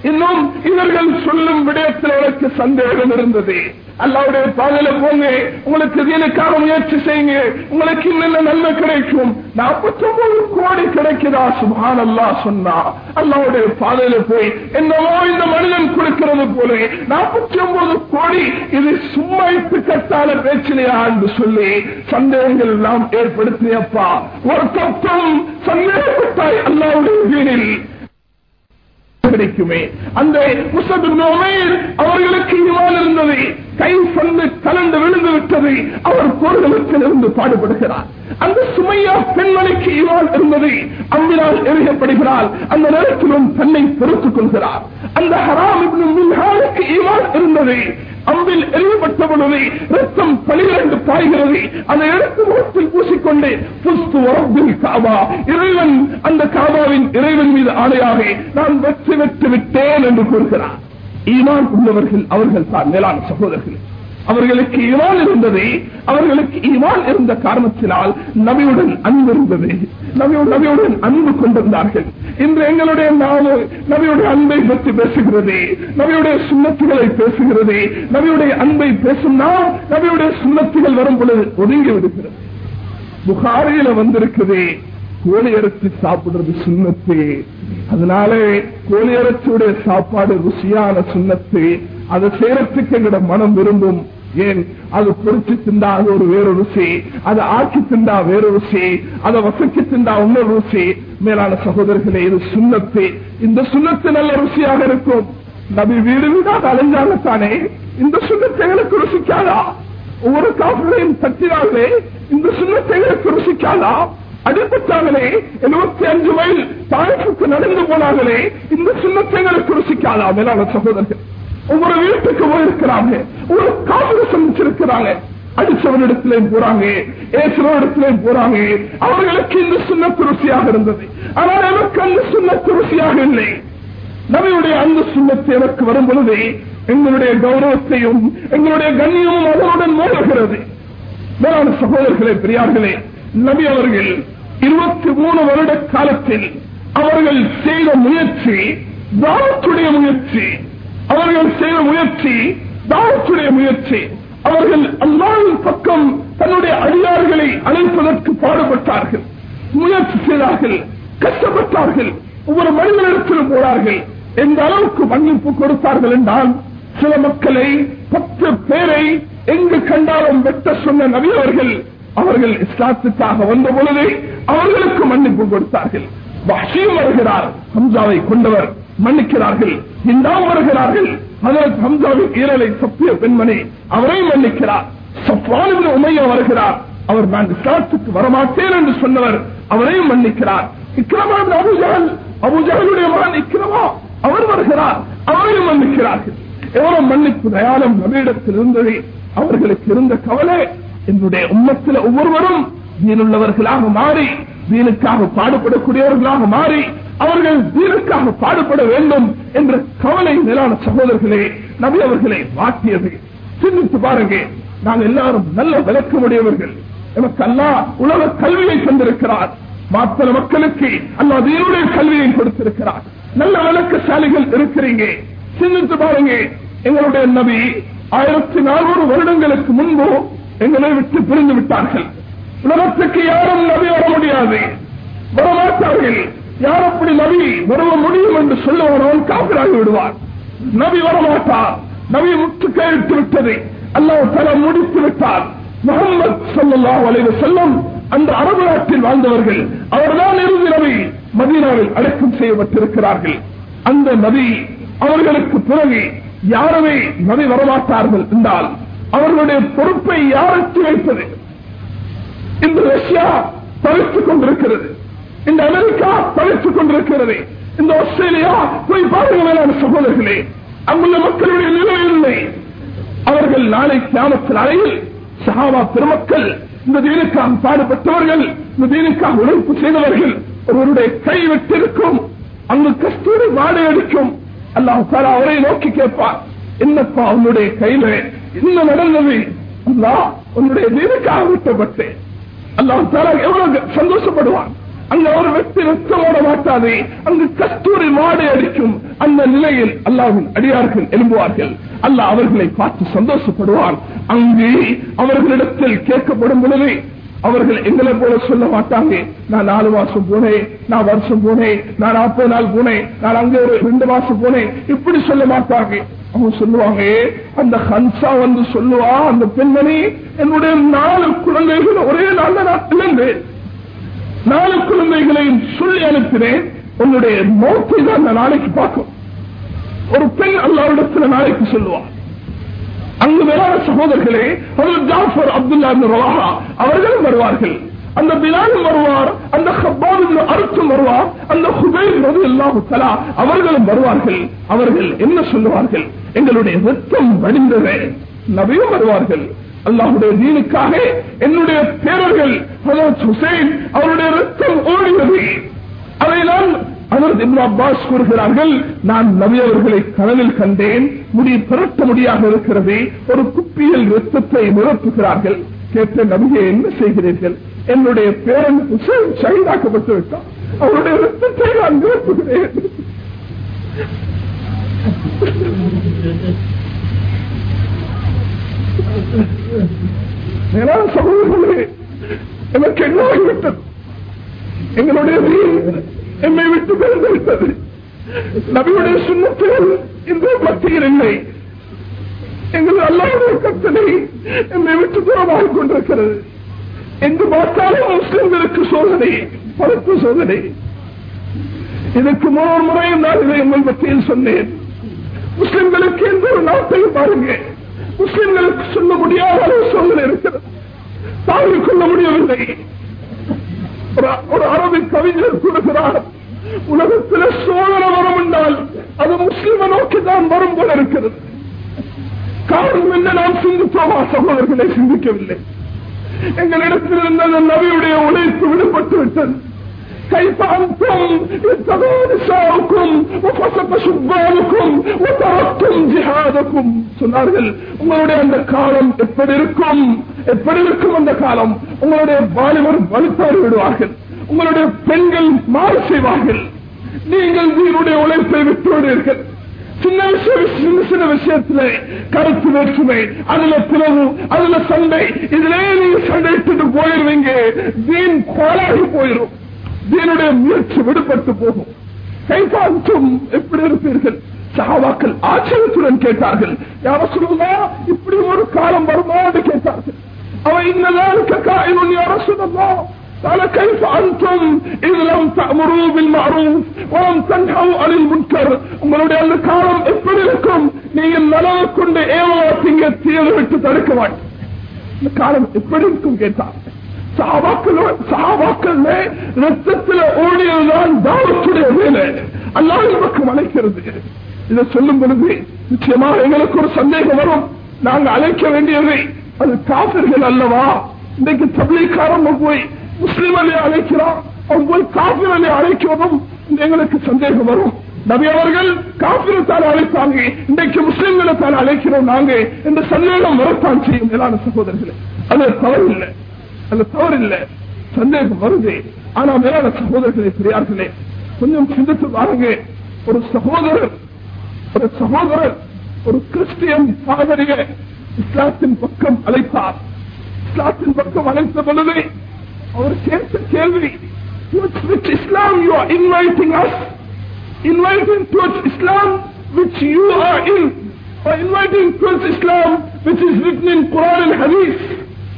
இன்னும் இவர்கள் சொல்லும் விடயத்தில் உனக்கு சந்தேகம் இருந்தது. அல்லாவுடைய பாதையில போங்க. உங்களுக்கு தீனுக்காக முயற்சி செய்யுங்க. உங்களுக்கு இன்னென்ன நன்மை கிடைக்கும். நாற்பத்தி ஒன்பது கோடி கிடைக்குதா? சுபான் அல்லா சொன்னா. அல்லாவுடைய பாதையில போய் என்னவோ இந்த மனிதன் கொடுக்கிறது போல நாற்பத்தி ஒன்பது கோடி இது சும்மா இட்டு கட்டால பேச்சிலையா என்று சொல்லி சந்தேகங்கள் எல்லாம் ஏற்படுத்தியப்பா. ஒரு தத்துவம் சந்தேகப்பட்டாய் அல்லாவுடைய வீணில். கிடைக்குமே. அந்த முசதுமேர் அவர்களுக்கு ஈமான் இருந்தது. கை சொந்து கலந்து விழுந்து விட்டது. அவர் போர்களுக்கு இருந்து பாடுபடுகிறார். அந்த சுமையா பெண்மணிக்கு ஈமான் இருந்தது. அம்பினால் எறியப்படுகிறார் அந்த நேரத்திலும் தன்னை பொறுத்துக் கொள்கிறார். அந்த ஹராம் மின்ஹாலுக்கு இருந்தது. அம்பில் எறியப்பட்ட பொழுது ரத்தம் பனிரெண்டு பாய்கிறது. அதை எடுத்து முகத்தில் பூசிக்கொண்டு புஸ்து உறப்பில் காபா. இறைவன் அந்த காபாவின் இறைவன் மீது ஆணையாக நான் வெற்றி வெற்றி விட்டேன் என்று கூறுகிறார் ஈமான் உள்ளவர்கள் அவர்கள் தான் மேலான சகோதரர்கள். அவர்களுக்கு ஈமான் இருந்தது அவர்களுக்கு ஈமான் இருந்த காரணத்தினால் நபியுடன் அன்பு இருந்தது. நபியுடன் அன்பு கொண்டிருந்தார்கள். இன்று எங்களுடைய நாம நபியுடைய அன்பை பற்றி பேசுகிறது நபியுடைய சுண்ணத்துகளை பேசுகிறது நபியுடைய அன்பை பேசும் நாம் நபியுடைய சுண்ணத்துகள் வரும் பொழுது ஒதுங்கி விடுகிறது. புகாரியில வந்திருக்குது கோழி இறைச்சி சாப்பிடுறது சுண்ணத்து. அதனாலே கோழி இறைச்சியுடைய சாப்பாடு ருசியான சுண்ணத்து. அதை செய்யறதுக்கு எங்களோட மனம் விரும்பும். ஏன்? அது பொறிச்சு திண்டா அது ஒரு வேறு ருசி. அதை ஆக்கி திண்டா வேறு ருசி. அதை வசக்கி திண்டா இன்னொரு ருசி. மேலான சகோதரர்களே இது சுண்ணத்து. இந்த சுண்ணத்து நல்ல ருசியாக இருக்கும். நபி வீடு வீடாக அலைஞ்சாங்கத்தானே? இந்த சுண்ணத்தை எங்களுக்கு ருசிக்காதா? ஒவ்வொரு காப்புகளையும் தட்டினாலே இந்த சுண்ணத்தை எங்களுக்கு ருசிக்காதா? அடிப்பட்டாங்களே எழுபத்தி அஞ்சு மைல் தாய்ப்புக்கு நடந்து போனாங்களே இந்த சுண்ணத்தைங்களுக்கு ருசிக்காதா மேலான சகோதரர்கள். ஒவ்வொரு வீட்டுக்கு போயிருக்கிறாங்க ஒரு காப்பீடு சந்திச்சிருக்கிறாங்க. அடிச்சவனிடத்திலையும் போறாங்க ஏசுவனிடத்திலையும் போறாங்க. அவர்களுக்கு இந்த சுண்ணத்து ருசியாக இருந்தது. ஆனால் எனக்கு அந்த சுண்ணத்து ருசியாக இல்லை. நபியுடைய அந்த சுண்ணத்தை எனக்கு வரும் பொழுது எங்களுடைய கௌரவத்தையும் எங்களுடைய கண்ணியமும் அதனுடன் மோதுகிறது. மேலான சகோதரர்களே பெரியார்களே நபி அவர்கள் இருபத்தி மூணு வருட காலத்தில் அவர்கள் செய்த முயற்சி தாவத்துடைய முயற்சி. அவர்கள் செய்த முயற்சி தாவத்துடைய முயற்சி. அவர்கள் அல்லாவின் பக்கம் தன்னுடைய அடியார்களை அழைப்பதற்கு பாடுபட்டார்கள். முயற்சி செய்தார்கள் கஷ்டப்பட்டார்கள் ஒவ்வொரு மனிதனிடத்திலும் போனார்கள். எந்த அளவுக்கு மன்னிப்பு கொடுத்தார்கள் என்றால் சில மக்களை பத்து பேரை எங்கு கண்டாலும் வெட்ட சொன்ன நபியவர்கள் அவர்கள் அவர்கள் இஸ்லாத்துக்காக வந்த பொழுது அவர்களுக்கு மன்னிப்பு கொடுத்தார்கள். வஹீம் வருகிறார். ஹம்சாவை கொண்டவர் மன்னிக்கிறார்கள். இந்தாம் வருகிறார்கள். அதற்கு ஹம்சாவின் ஈரலை தப்பிய பெண்மணி அவரை மன்னிக்கிறார். சப்வானின் உமையா வருகிறார். அவர் நான் இஸ்லாத்துக்கு வரமாட்டேன் என்று சொன்னவர் அவரையும் மன்னிக்கிறார். இக்கிரமா அபுஜகல் அபுஜகலுடைய மகன் இக்கிரமா அவர் வருகிறார். அவரையும் மன்னிக்கிறார்கள். எவ்வளவு மன்னிப்பு தயாளம் நபியிடத்தில் இருந்தது. அவர்களுக்கு இருந்த கவலை என்னுடைய உம்மத்தில் ஒவ்வொருவரும் தீனுள்ளவர்களாக மாறி தீனுக்காக பாடுபடக்கூடியவர்களாக மாறி அவர்கள் தீனுக்காக பாடுபட வேண்டும் என்ற கவலை மேலான சகோதரர்களே நபி அவர்களை மாற்றியது சிந்தித்து பாருங்க. நாங்கள் எல்லாரும் நல்ல விளக்கமுடையவர்கள். எனக்கு அல்லா உலக கல்வியை தந்திருக்கிறார். மாத்திர மக்களுக்கு அல்லா தீனுடைய கல்வியை கொடுத்திருக்கிறார். நல்ல விளக்கசாலிகள் இருக்கிறீங்க. சிந்தித்து பாருங்க. எங்களுடைய நபி ஆயிரத்தி நானூறு வருடங்களுக்கு முன்பு எங்களை விட்டு பிரிந்து விட்டார்கள். உலகத்துக்கு யாரும் நபி வர முடியாது. வரமாட்டார்கள். யார் அப்படி நபி வர முடியும் என்று சொல்லுவானவன் காப்பிராகி விடுவார் நபி வரமாட்டார் நபி முற்று கைவிட்டு விட்டது. அல்லாஹ் தர முடித்து விட்டார் முகமது சொல்லல்லா வளைவு செல்லும் அந்த அரபு நாட்டில் வாழ்ந்தவர்கள் அவர்தான் இறுதி நபி மதீனாவில் அடக்கம் செய்யப்பட்டிருக்கிறார்கள். அந்த நபி அவர்களுக்கு பிறகு யாருமே நபி வரமாட்டார்கள் என்றால் அவர்களுடைய பொறுப்பை யாருக்கு வைப்பது? இந்த ரஷ்யா தவிர்த்துக் கொண்டிருக்கிறது. இந்த அமெரிக்கா தவிர்த்துக் கொண்டிருக்கிறது. இந்த ஆஸ்திரேலியா போய் பாருங்கள் சகோதரர்களே அங்குள்ள மக்களுடைய நிலை இல்லை அவர்கள் நாளை கிராமத்தில் அறையில் சஹாபா பெருமக்கள் இந்த தீனுக்காக பாடுபட்டவர்கள் இந்த தீனுக்காக உழைப்பு செய்தவர்கள் ஒருவருடைய கை விட்டிருக்கும் அங்கு கஸ்தூரி வாடை அடிக்கும். அல்லாஹ் அவரை நோக்கி கேட்பார். என்னப்பா அவனுடைய கையில என்ன நடந்தது? அல்லா உன்னுடைய தீனுக்காக விட்டப்பட்டேன் அல்லாஹ் எவ்வளவு சந்தோஷப்படுவான். அங்க ஒரு வெற்றி ரத்தமோட மாட்டாது. அங்கு கஸ்தூரி மாடு அடிக்கும் அந்த நிலையில் அல்லாவின் அடியார்கள் எழும்புவார்கள். அல்லாஹ் அவர்களை பார்த்து சந்தோஷப்படுவார் அங்கு அவர்களிடத்தில் கேட்கப்படும் பொழுது அவர்கள் எங்களை போல சொல்ல மாட்டாங்க. நான் நாலு மாசம் போனேன் நான் வருஷம் போனேன் நான் நாற்பது நாள் போனேன் நான் அங்கே ஒரு ரெண்டு மாசம் போனேன். இப்படி சொல்ல மாட்டாங்க. அவங்க சொல்லுவாங்க அந்த ஹன்சா வந்து சொல்லுவா அந்த பெண்மணி என்னுடைய நாலு குழந்தைகள் ஒரே நாள்ல நான் நாலு குழந்தைகளையும் சொல்லி அனுப்பினேன். உன்னுடைய மௌத்தை தான் அந்த நாளைக்கு பார்க்கும். ஒரு பெண் அல்லாவிடத்துல நாளைக்கு சொல்லுவா. அங்கு வேளாண் சகோதரர்களே அவர் ஜாஃபர் அப்துல்லா அவர்களும் வருவார்கள். அந்த பிலாலும் வருவார் அந்த ஹப்பாவின் அறுத்தும் வருவார் அந்த ஹுபைல் ரவி அல்லாஹுலா அவர்களும் வருவார்கள். அவர்கள் என்ன சொல்லுவார்கள்? எங்களுடைய ரத்தம் வடிந்தது. நபியும் வருவார்கள். அல்லாஹுடைய தீனுக்காக என்னுடைய பேரர்கள் ஹசரத் ஹுசைன் அவருடைய ரத்தம் ஓடியது. அதை நான் அதற்கு இப்னு அப்பாஸ் கூறுகிறார்கள் நான் நபி அவர்களை கண்டேன். முடி புரட்ட முடியாக இருக்கிறது. ஒரு குப்பியில் ரத்தத்தை நிரப்புகிறார்கள். கேட்ட நபியை என்ன செய்கிறீர்கள்? என்னுடைய பேரன் உசேன் ஷஹீதாக்கப்பட்டு விட்டான். அவருடைய ரத்தத்தை நான் நிரப்புகிறேன். மேலான சகோதரர்களே எனக்கு என்ன ஆகிவிட்டது எங்களுடைய என்னை விட்டு பிறந்து விட்டது நபியுடைய சுண்ணத்தில் இந்த மத்தியில் இல்லை. எங்கள் அல்லாவுடைய கத்தனை என்னை விட்டு தூரமாக கொண்டிருக்கிறது. எங்கு பார்த்தாலும் முஸ்லிம்களுக்கு சோதனை பழக்க சோதனை. இதற்கு மூணு முறையும் நான் இதை உங்கள் பற்றியில் சொன்னேன். முஸ்லிம்களுக்கு எந்த ஒரு நாட்டையும் பாருங்க. முஸ்லிம்களுக்கு சொல்ல முடியாத அளவு சோதனை இருக்கிறது. தாங்கிக் கொள்ள முடியவில்லை. ஒரு- ஒரு கவிஞர் கூறுகிறார் உலகத்தில் சோதனை வரும் என்றால் அது முஸ்லிம நோக்கி தான் வரும் போல இருக்கிறது. காரணம் என்ன? நாம் சிந்தித்தோமா? சகோதரர்களை சிந்திக்கவில்லை. எங்களிடத்தில் இருந்த அந்த நபியுடைய உழைப்பு விடுபட்டு விட்டது كيف أنتم اتبعوا نساؤكم وفسق شبانكم وتركتم جهادكم சொன்னார்கள் உங்களுடைய அந்த காலம் எப்படி இருக்கும் எப்படி இருக்கும் அந்த காலம் உங்களுடைய வாலிபர் வலுத்தாறு விடுவார்கள் உங்களுடைய பெண்கள் மாறு செய்வார்கள் நீங்கள் வீருடைய உழைப்பை விட்டுவிடுவீர்கள் சின்ன விஷயம் சின்ன சின்ன விஷயத்துல கருத்து வேற்றுமை அதுல பிளவு அதுல சண்டை இதுல நீங்க சண்டைட்டு போயிருவீங்க. தீன் கோலாகி போயிடும் தீனுடைய முயற்சி விடுபட்டு போகும். கைப்பாற்றும் எப்படி இருப்பீர்கள்? சகாவாக்கள் ஆச்சரியத்துடன் கேட்டார்கள். யார சொல்லுவா இப்படி ஒரு காலம் வருமா? என்று கேட்டார்கள். அவ இன்னதான் காயினும் யார சொல்லலாம் قال كيف أنتم إذ لم تأمروا بالمعروف ولم تنهوا عن المنكر உங்களுடைய அந்த காலம் எப்படி இருக்கும் நீங்கள் நலவை கொண்டு ஏமாத்தீங்க தீயை விட்டு தடுக்க மாட்டீங்க இந்த காலம் எப்படி இருக்கும் கேட்டார் சகாபாக்கள் ரத்தத்தில் ஓடியதுதான் தாவத்துடைய வேலை அல்லாவின் பக்கம் அழைக்கிறது இதை சொல்லும் பொழுது நிச்சயமாக எங்களுக்கு ஒரு சந்தேகம் வரும் நாங்க அழைக்க வேண்டியவை அது காபிர்கள் அல்லவா இன்னைக்கு தபிலைக்காரங்க போய் முஸ்லிமனை அழைக்கிறோம் அவன் போய் காபிரனை அழைக்கிறதும் எங்களுக்கு சந்தேகம் வரும். நபி அவர்கள் காப்பிரத்தால் அழைத்தாங்க இன்றைக்கு முஸ்லீம்களை தான் அழைக்கிறோம் நாங்க இந்த சந்தேகம் வரத்தான் செய்யும் மேலான சகோதரர்களே. அது தவறு இல்லை அது தவறு இல்லை சந்தேகம் வருது. ஆனா மேலான சகோதரர்களே பெரியார்களே கொஞ்சம் சிந்தித்து பாருங்க. ஒரு சகோதரர் ஒரு சகோதரர் ஒரு கிறிஸ்டியன் பாதரிய இஸ்லாத்தின் பக்கம் அழைத்தார் இஸ்லாத்தின் பக்கம் அழைத்த பொழுது our sensitivity towards which Islam you are inviting us, inviting towards Islam which you are in, or inviting towards Islam which is written in Quran and Hadith.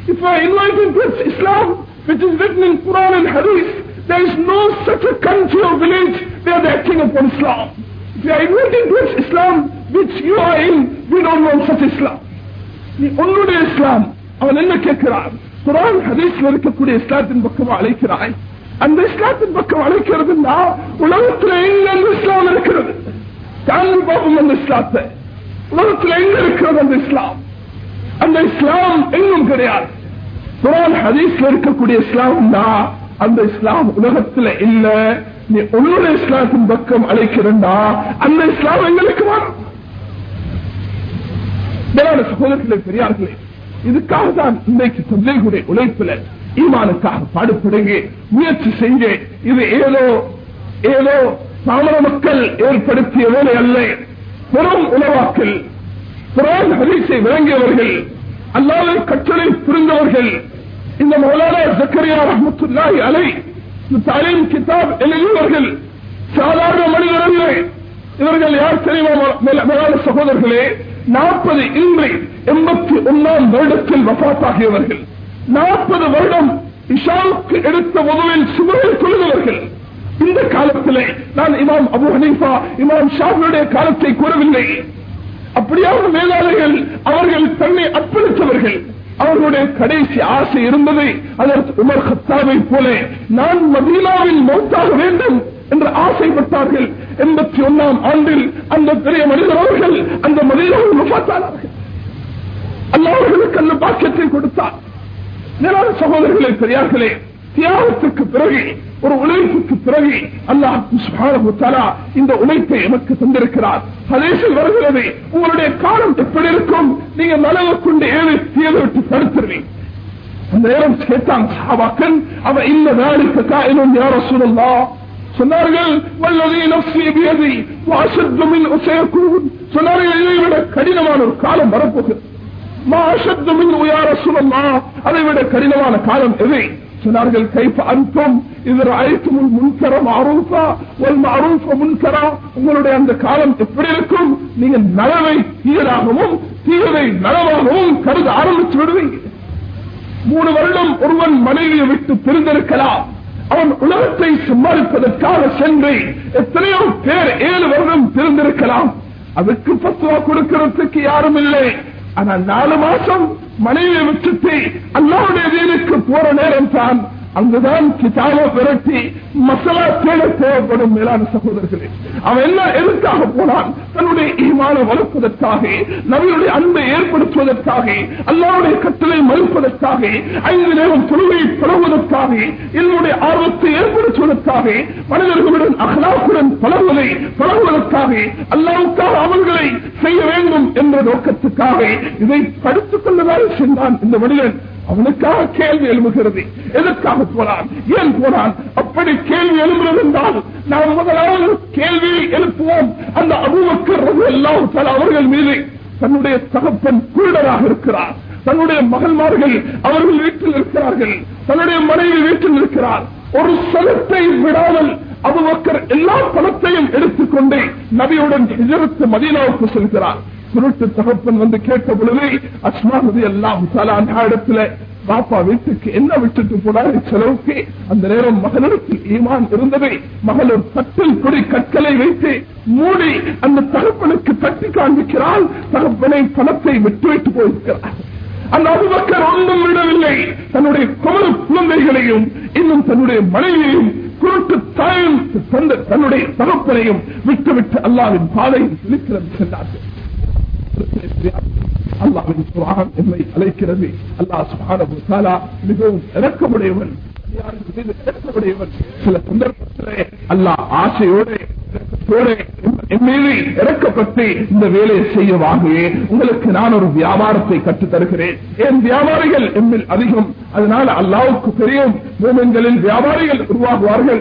If I invite inviting towards Islam which is written in Quran and Hadith, there is no such a country or village they are acting upon Islam. If you are inviting towards Islam which you are in, we don't want such Islam. We only Islam. Our Anna Kekram. குரான் ஹதீஸ்ல இருக்கக்கூடிய இஸ்லாத்தின் பக்கம் அழைக்கிறாய். அந்த இஸ்லாத்தின் பக்கம் அழைக்கிறதுன்னா உலகத்துல எங்க அந்த இஸ்லாம் இருக்கிறது? தாண்டி பார்ப்போம் அந்த இஸ்லாத்தை. உலகத்துல எங்க இருக்கிறது அந்த இஸ்லாம்? அந்த இஸ்லாம் எங்கும் கிடையாது. குரான் ஹதீஸ்ல இருக்கக்கூடிய இஸ்லாம் தான் அந்த இஸ்லாம் உலகத்துல இல்ல. நீ உன்னுடைய இஸ்லாத்தின் பக்கம் அழைக்கிறண்டா அந்த இஸ்லாம் எங்களுக்கு வரும். மேலான சகோதரர்களே பெரியார்களே இதுக்காக தான் இன்றைக்கு தந்தைகளுடைய உழைப்பில் ஈமானுக்காக பாடுபடுங்க முயற்சி செய்ய இது ஏதோ ஏதோ பாமர மக்கள் ஏற்படுத்திய வேலை அல்ல. பெரும் உணவாக்கல். குரான் ஹதீஸை விளங்கியவர்கள் அல்லாத கற்றலை புரிந்தவர்கள். இந்த மௌலானா ஜக்கரியா ரஹமத்துல்லாஹி அலை இந்த தாலீம் கிதாப் எழுதியவர்கள் சாதாரண மனிதர்கள் இவர்கள் யார் தெரியுமா மேல- மேலான சகோதரர்களே? நாற்பது இன்று எண்பத்தி ஒன்னாம் வருடத்தில் வபாத்தாகியவர்கள் நாற்பது வருடம் இஷாவுக்கு எடுத்த முதலில் சுமையில் கொள்கிறவர்கள் இந்த காலத்திலே நான் இமாம் அபு ஹனீஃபா இமாம் ஷாஃபியுடைய காலத்தை கூறவில்லை. அப்படியான மேலாளர்கள் அவர்கள் தன்னை அர்ப்பணித்தவர்கள். அவர்களுடைய கடைசி ஆசை இருந்ததை அதற்கு உமர் ஹத்தாவை போல நான் மதீனாவில் மௌத்தாக வேண்டும். என்று ஆசைப்பட்டார்கள். எண்பத்தி ஒன்னாம் ஆண்டில் அந்த பெரிய மனிதர் அவர்கள் அந்த மனிதர்கள் முஃபாத்தானார்கள். அல்லாஹ் அந்த பாக்கியத்தை கொடுத்தார். மேலான சகோதரர்களே பெரியார்களே தியாகத்துக்கு பிறகு ஒரு உழைப்புக்கு பிறகு அல்லாஹ் இந்த உழைப்பை எமக்கு தந்திருக்கிறார். ஹதீஸில் வருகிறது உங்களுடைய காலம் எப்படி இருக்கும்? நீங்க நலவு கொண்டு ஏழை தீயதை விட்டு தடுத்துருவீங்க. அந்த நேரம் கேட்டாங்க சஹாபாக்கள் அவன் இல்ல வேலைக்கு காயினும் யார சொல்லலாம் சொன்னார்கள் வல்லதி நஃப்சி பியதி வாஷத்து உசையக்கூன். சொன்னார்கள் இதை விட கடினமான ஒரு காலம் வரப்போகுது. மாஷத்து உயார சொல்லலாம் அதை விட கடினமான காலம் எது? சொன்னார்கள் கைப்ப அன்பம் இது அழைத்தும் முன்கரம் அரூபா ஒரு அரூப முன்கரா. உங்களுடைய அந்த காலம் எப்படி இருக்கும்? நீங்க நலவை தீயராகவும் தீயதை நலவாகவும் கருத ஆரம்பித்து விடுவீங்க. மூணு வருடம் ஒருவன் மனைவியை விட்டு பிரிந்திருக்கலாம். அவன் உலகத்தை சம்பாதிப்பதற்காக சென்று எத்தனையோ பேர் ஏழு வருடம் திறந்திருக்கலாம் அதுக்கு பத்துவா கொடுக்கிறதுக்கு யாரும் இல்லை. ஆனால் நாலு மாசம் மனைவியை விட்டுட்டு அல்லாவுடைய வீடுக்கு போற நேரம் தான் அங்குதான் கிதாப விரட்டி மசாலா தேட தேவைப்படும் மேலான சகோதரர்களே. அவன் என்ன எதுக்காக போனான்? தன்னுடைய ஈமான வளர்ப்பதற்காக நபியுடைய அன்பை ஏற்படுத்துவதற்காக அல்லாவுடைய கட்டளை மறுப்பதற்காக ஐந்து நேரம் தொழுகையை பழகுவதற்காக என்னுடைய ஆர்வத்தை ஏற்படுத்துவதற்காக மனிதர்களுடன் அகலாக்குடன் பழகுவதை பழகுவதற்காக அல்லாவுக்காக அமல்களை செய்ய வேண்டும் என்ற நோக்கத்துக்காக இதை படித்துக் கொண்டதாக சென்றான் இந்த மனிதன். அவனுக்காக கேள்வி எழுப்புகிறது எதற்காக போனான்? ஏன் போனான்? அப்படி கேள்வி எழுப்புறது என்றால் நாம் முதலாவது கேள்வியை எழுப்புவோம். அந்த அபுபக்கர் எல்லாம் அவர்கள் மீது தன்னுடைய தகப்பன் குருடராக இருக்கிறார். தன்னுடைய மகன்மார்கள் அவர்கள் வீட்டில் இருக்கிறார்கள். தன்னுடைய மனைவி வீட்டில் இருக்கிறார். ஒரு சொலத்தை விடாமல் அபுபக்கர் எல்லா பணத்தையும் எடுத்துக்கொண்டு நபியுடன் எதிர்த்து மதீனாவுக்கு செல்கிறார். சுருட்டு தகப்பன் வந்து கேட்ட பொழுது அஸ்மானது எல்லாம் இடத்துல பாப்பா வீட்டுக்கு என்ன விட்டுட்டு போனாரு செலவுக்கு? அந்த நேரம் மகளிருக்கு ஈமான் இருந்தது. மகளிர் தட்டில் கொடி கற்களை வைத்து மூடி அந்த தகப்பனுக்கு தட்டி காண்பிக்கிறாள். தகப்பனை பணத்தை விட்டுவிட்டு போயிருக்கிறார். அந்த அபுபக்கர் ஒன்றும் விடவில்லை. தன்னுடைய குமர குழந்தைகளையும் இன்னும் தன்னுடைய மனைவியையும் குருட்டு தாயும் தந்த தன்னுடைய தகப்பனையும் விட்டுவிட்டு அல்லாவின் பாதையில் செலுக்கிறது சென்றார்கள். அல்லாவின் குரான் என்னை அழைக்கிறது. அல்லாஹ் சுப்ஹானஹு மிகவும் இறக்கமுடையவன் சில சந்தர்ப்பத்திலே அல்லா ஆசையோடு மீது இறக்கப்பட்டு இந்த வேலையை செய்யவாகவே உங்களுக்கு நான் ஒரு வியாபாரத்தை கற்றுத் தருகிறேன் என் வியாபாரிகள் எம்மில் அதிகம் அதனால அல்லாவுக்கு தெரியும் மூமென்களில் வியாபாரிகள் உருவாகுவார்கள்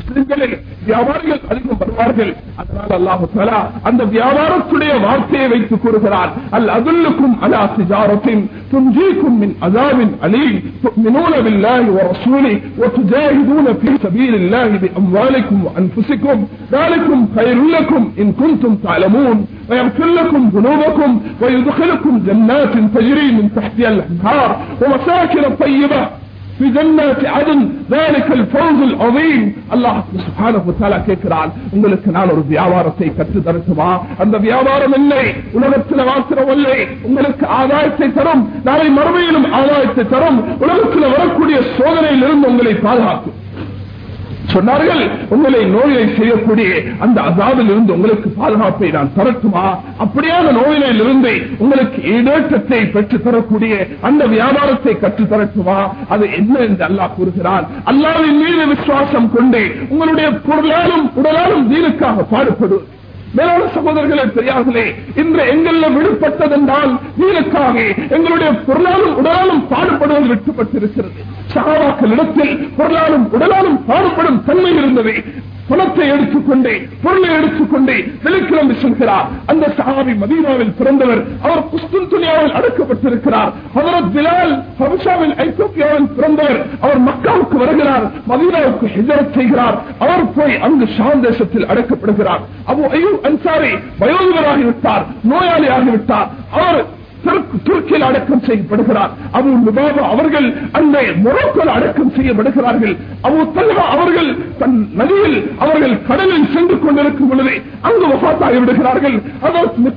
முஸ்லிம்களில் வியாபாரிகள் அதிகம் வருவார்கள் அதனால் அல்லாஹு தலா அந்த வியாபாரத்துடைய வார்த்தையை வைத்து கூறுகிறார் அல் அதுல்லுக்கும் அலா திஜாரத்தின் துஞ்சிக்கும் மின் அதாவின் அலீம் تؤمنون بالله ورسوله وتجاهدون في سبيل الله بأموالكم وأنفسكم ذلكم خير لكم إن كنتم تعلمون ويغفر لكم ذنوبكم ويدخلكم جنات تجري من تحتها الأنهار ومساكن طيبة في جنات عدن ذلك الفوز العظيم الله سبحانه وتعالى கேட்கிறான் உங்களுக்கு நான் ஒரு வியாபாரத்தை கற்று தரட்டுமா அந்த வியாபாரம் இல்லை உலகத்தில் மாத்திரம் இல்லை உங்களுக்கு ஆதாயத்தை தரும் நாளை மறுமையிலும் ஆதாயத்தை தரும் உலகத்தில் வரக்கூடிய சோதனையில் இருந்து உங்களை பாதுகாக்கும் சொன்னார்கள் உங்களை நோயை செய்யக்கூடிய அந்த அசாவில் இருந்து உங்களுக்கு பாதுகாப்பை நான் தரட்டுமா? அப்படியான நோயிலில் இருந்து உங்களுக்கு ஈடேற்றத்தை பெற்று தரக்கூடிய அந்த வியாபாரத்தை கற்று தரட்டுமா? அது என்ன என்று அல்லாஹ் கூறுகிறான். அல்லாவின் மீது விசுவாசம் கொண்டு உங்களுடைய பொருளாலும் உடலாலும் வீருக்காக பாடுபடு. மேலான சகோதரர்களே பெரியார்களே இன்று எங்கள விடுபட்டதென்றால் நீனுக்காக எங்களுடைய பொருளாலும் உடலாலும் பாடுபடுவது விட்டுப்பட்டிருக்கிறது சகாபாக்களிடத்தில் பொருளாலும் உடலாலும் பாடுபடும் தன்மை இருந்தது. பணத்தை எடுத்துக்கொண்டே பொருளை எடுத்துக்கொண்டே வெளிக்கிழமை செல்கிறார் அந்த சகாபி மதீனாவில் பிறந்தவர் அவர் குஸ்துன் துணியாவில் அடக்கப்பட்டிருக்கிறார். ஹதரத் பிலால் ஹபஷாவில் ஐரோப்பியாவில் பிறந்தவர் அவர் மக்காவுக்கு வருகிறார் மதீனாவுக்கு ஹிஜரத் செய்கிறார். அவர் போய் அங்கு ஷாம் தேசத்தில் அடக்கப்படுகிறார். அபு ஐயூப் அன்சாரி வயோதிபராகிவிட்டார் நோயாளி ஆகிவிட்டார் அவர் துருக்கியில் அடக்கம் செய்யப்படுகிறார். அபு லுபாபா அவர்கள் அங்கே மொரோக்கோல் அடக்கம் செய்யப்படுகிறார்கள். அபு தல்ஹா அவர்கள் தன் நதியில் அவர்கள் கடலில் சென்று கொண்டிருக்கும் பொழுது அங்கு வசாத்தாகி விடுகிறார்கள். அதற்கு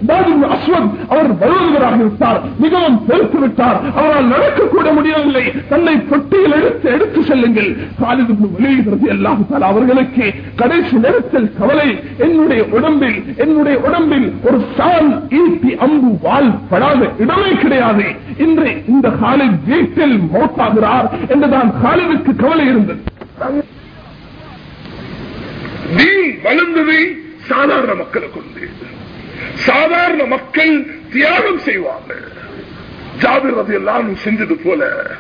அஸ்வத் அவர் வலுவராகிவிட்டார் மிகவும் பெருத்து விட்டார். அவரால் நடக்கக்கூட முடியவில்லை. தன்னை பொட்டியில் எடுத்து எடுத்து செல்லுங்கள். காலிது வெளியிடுறது எல்லாம் அவர்களுக்கு கடைசி நேரத்தில் கவலை என்னுடைய உடம்பில் என்னுடைய உடம்பில் ஒரு சால் ஈட்டி அம்பு வால் இடமே கிடையாது. இன்று இந்த காலில் வீட்டில் மௌத்தாகிறார் என்றுதான் காலிதுக்கு கவலை இருந்தது. நீ வளர்ந்ததை சாதாரண மக்களுக்கு உண்டு. சாதாரண மக்கள் தியாகம் செய்வாங்க ஜாபிர் ரதி எல்லாம் செஞ்சது போல.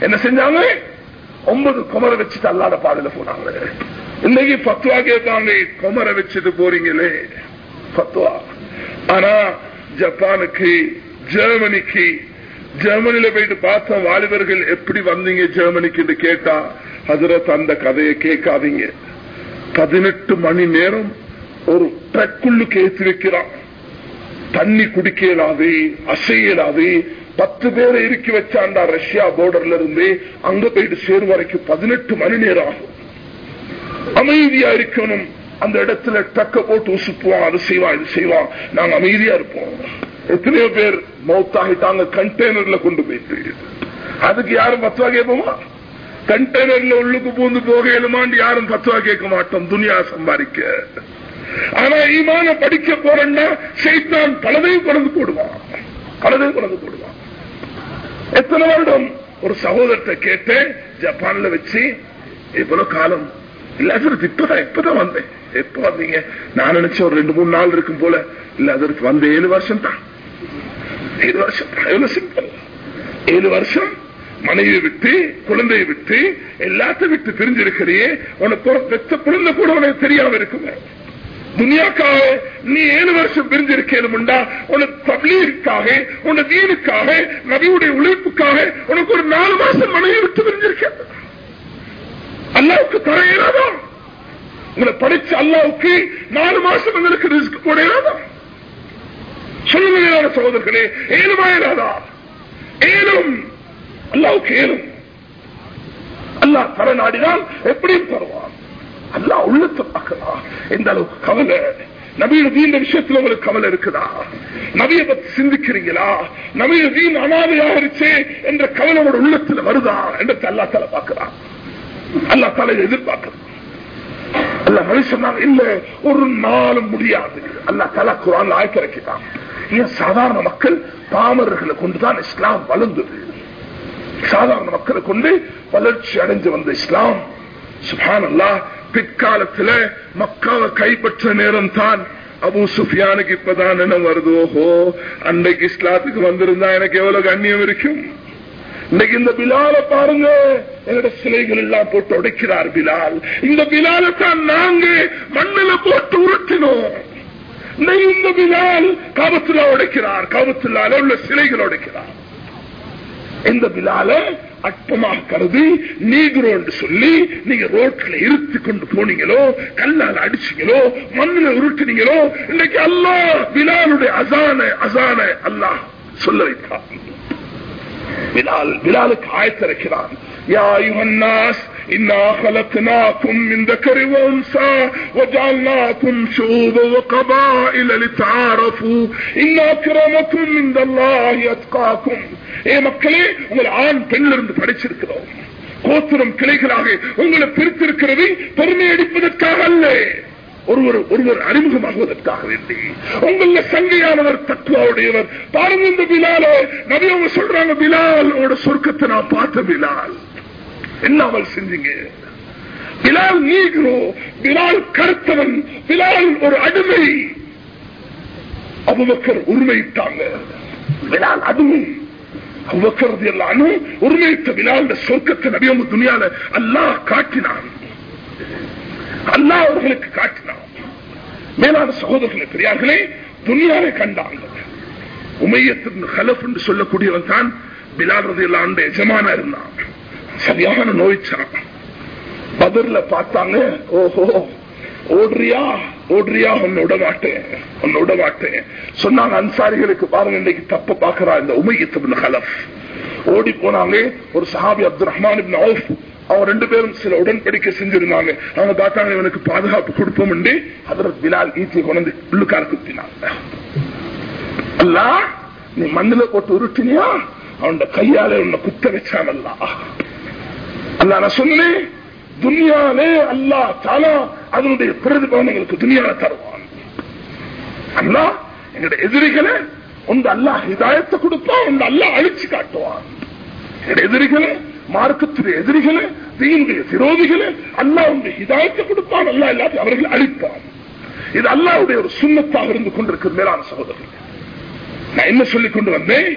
என்ன செஞ்சாங்க? ஒன்பது குமரை வச்சுட்டு அல்லாத பாதையில போனாங்க. இன்னைக்கு பத்துவா கேட்பாங்க குமரை வச்சுட்டு போறீங்களே. பத்துவா ஆனா ஜப்பானுக்கு ஜெர்மனிக்கு ஜெர்மனில போயிட்டு பார்த்த வாலிபர்கள் எப்படி வந்தீங்க ஜெர்மனிக்கு கேட்டா ஹசரத் அந்த கதையை கேட்காதீங்க. பதினெட்டு மணி நேரம் ஒரு ட்ரக்குள்ளுக்கு கேத்து வைக்கிறான். தண்ணி குடிக்க இயலாது பத்து பேரை இறுக்கி வச்சாண்டா ரஷ்யா போர்டர்ல இருந்து. அங்க போயிட்டு சேரும் வரைக்கும் பதினெட்டு மணி நேரம் ஆகும். அமைதியா இருக்கணும். அந்த இடத்துல டக்க போட்டு உசுப்புவான். அது செய்வான் இது செய்வான். நாங்க அமைதியா இருப்போம். எத்தனையோ பேர் மௌத்தாகிட்டாங்க கண்டெய்னர்ல கொண்டு போயிட்டு அதுக்கு யாரும் பத்துவா கேட்போமா? கண்டெய்னர்ல உள்ளுக்கு பூந்து போகலுமாண்டு யாரும் பத்துவா கேட்க மாட்டோம் துனியா சம்பாதிக்க. ஆனா ஈமான படிக்க போறேன்னா செய்தான் பலதையும் குறந்து போடுவான். பலதையும் குறந்து போடுவான். எத்தனை வருடம் ஒரு சகோதரத்தை கேட்டேன் ஜப்பான்ல வச்சு இவ்வளவு காலம். இல்ல அதற்கு இப்பதான் இப்பதான் வந்தேன். எப்ப வந்தீங்க? நான் நினைச்ச ஒரு ரெண்டு மூணு நாள் இருக்கும் போல. இல்ல அதற்கு வந்த ஏழு வருஷம் தான் ஏழு வருஷம் எவ்வளவு சிம்பிள் ஏழு வருஷம் மனைவியை விட்டு குழந்தையை விட்டு எல்லாத்தையும் விட்டு பிரிஞ்சிருக்கிறியே உனக்கு பெத்த குழந்தை கூட உனக்கு தெரியாம இருக்குங்க துனியாக்காக நீ ஏழு வருஷம் பிரிஞ்சிருக்கேனும்டா உனக்கு தப்லீருக்காக உன தீனுக்காக நதியுடைய உழைப்புக்காக உனக்கு ஒரு நாலு மாசம் மனைவி விட்டு பிரிஞ்சிருக்க. அல்லாவுக்கு தர இயலாதா உங்களை படிச்ச அல்லாவுக்கு நாலு மாசம் எங்களுக்கு ரிஸ்க் போட சொல்லுங்க சகோதரர்களே ஏழுமா ஏழும் அல்லாவுக்கு ஏழும் அல்லாஹ் தர நாடினால் எப்படியும் தருவான். அல்லாஹ் உள்ளத்தை பார்க்கலாம் எந்த அளவுக்கு கவலை? நபியோட வீண்ட விஷயத்துல உங்களுக்கு கவலை இருக்குதா? நபியை பத்தி சிந்திக்கிறீங்களா? நபியோட வீண் அனாதையாயிருச்சே என்ற கவலையோட உள்ளத்துல வருதா? என்று அல்லா தலை பார்க்கிறான் அல்லா தலை எதிர்பார்க்கிறான் அல்ல மனுஷன் இல்ல ஒரு நாளும் முடியாது. அல்லா தலா குரான் ஆய்க்கிறக்கிறான் ஏன் சாதாரண மக்கள் பாமரர்களை கொண்டுதான் இஸ்லாம் வளர்ந்தது? சாதாரண மக்களை கொண்டு வளர்ச்சி அடைஞ்சு வந்த இஸ்லாம். சுபான் அல்லா பிற்காலத்துல மக்காவை கைப்பற்ற நேரம் தான் அபு சுஃபியானுக்கு இப்பதான் என்ன வருது. ஓஹோ அன்னைக்கு இஸ்லாத்துக்கு வந்திருந்தா எனக்கு எவ்வளவு கண்ணியம் இருக்கும்? இன்னைக்கு இந்த பிலால பாருங்க. என்னோட சிலைகள் எல்லாம் போட்டு உடைக்கிறார் பிலால். இந்த பிலால தான் நாங்க மண்ணில போட்டு உருட்டினோம். நெருந்த பிலால் காபத்துல்லா உடைக்கிறார். காபத்துள்ளால உள்ள சிலைகள் உடைக்கிறார். இந்த பிலால அற்பமாக கருதி நீகிறோம் சொல்லி நீங்க ரோட்ல இருத்தி கொண்டு போனீங்களோ கல்லால் அடிச்சீங்களோ மண்ணில் உருட்டினீங்களோ இன்னைக்கு அல்லா பிலாலுடைய அசான அசான அல்லாஹ் சொல்ல வைத்தார் பிலால் பிலாலுக்கு ஆயத்திருக்கிறான். யா யுவன்னாஸ் إنا خلقناكم من ذكر وأنثى وجعلناكم شعوبا وقبائل لتعارفوا إن أكرمكم عند الله أتقاكم ஏ மக்களே உங்களை ஆண் பெண்ணில் இருந்து படிச்சிருக்கிறோம் கோத்திரம் கிளைகளாக உங்களை பிரித்திருக்கிறது பெருமை அடிப்பதற்காக அல்ல ஒருவர் ஒருவர் அறிமுகமாகுவதற்காக வேண்டி உங்கள சங்கையானவர் தத்துவாவுடையவர் பாருங்க இந்த பிலால நபி அவங்க சொல்றாங்க பிலாலோட சொர்க்கத்தை நான் பார்த்த பிலால் என்ன அவள் செஞ்சீங்க பிலால் நீகிறோ பிலால் கருத்தவன் பிலால் ஒரு அடிமை. அபுபக்கர் உரிமையிட்டாங்க. பிலால் அதுவும். அபுபக்கரது எல்லாம் உரிமையிட்ட பிலால் சொர்க்கத்தை நபியம் துணியால அல்லாஹ் காட்டினான். அல்லாஹ் அவர்களுக்கு காட்டினான். மேலான சகோதரர்களை பெரியார்களே துணியாவை கண்டாங்க. உமையத்தின் ஹலப் என்று சொல்லக்கூடியவன் தான் பிலால் ரதி ஆண்டு எஜமானா இருந்தான். சரியான நோய்ச்சான் பதிர்ல பார்த்தாங்க ஓஹோ ஓடுறியா? ஓடுறியா? உன்னை விட மாட்டேன் உன்னை விட மாட்டேன் சொன்னாங்க அன்சாரிகளுக்கு பாருங்க இன்னைக்கு தப்ப பாக்குறா இந்த உமையத்து ஹலப் ஓடி போனாங்க ஒரு சஹாபி அப்துல் ரஹ்மான் இப்னு அவுஃப் அவங்க ரெண்டு பேரும் சில உடன்படிக்கை செஞ்சிருந்தாங்க. அவங்க பார்த்தாங்க இவனுக்கு பாதுகாப்பு கொடுப்போம் என்று அதற்கு பிலால் ஈட்டி கொண்டு உள்ளுக்கார குத்தினாங்க. அல்ல நீ மண்ணில போட்டு உருட்டினியா? அவனோட கையால உன்னை குத்த வச்சான் அல்ல அல்ல நான் துன்யாலே அல்லா தாலா அதனுடைய பிரதிபலனங்களுக்கு துனியால தருவான். அல்லா எங்களுடைய எதிரிகளை உண்டு அல்லா ஹிதாயத்தை கொடுப்பான் உண்டு அல்லா அழிச்சு காட்டுவான். எங்களுடைய எதிரிகளை மார்க்கத்துடைய எதிரிகளை தீனுடைய விரோதிகளை அல்லா உண்டு ஹிதாயத்தை கொடுப்பான் அல்லா எல்லாத்தையும் அவர்கள் அழிப்பான். இது அல்லாவுடைய ஒரு சுண்ணத்தாக இருந்து கொண்டிருக்கிற மேலான சகோதரர்கள். நான் என்ன சொல்லிக் கொண்டு வந்தேன்?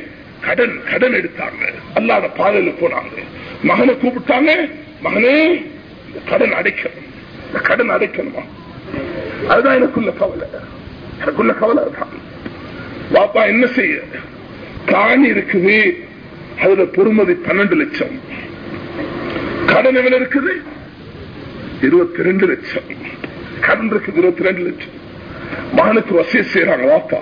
கடன் கடன் எடுத்தாங்க. அல்லாத பாதையில் போனாங்க. மகனை கூப்பிட்டாங்க. மகனே இந்த கடன் அடைக்கணும். இந்த கடன் அடைக்கணுமா? அதுதான் எனக்குள்ள கவலை. எனக்குள்ள கவலை தான் பாப்பா என்ன செய்ய? காணி இருக்குது. அதுல பொறுமதி பன்னெண்டு லட்சம். கடன் எவ்வளவு இருக்குது? இருபத்தி ரெண்டு லட்சம். கடன் இருக்குது இருபத்தி ரெண்டு லட்சம். மகனுக்கு வசதி செய்யறாங்க வாப்பா.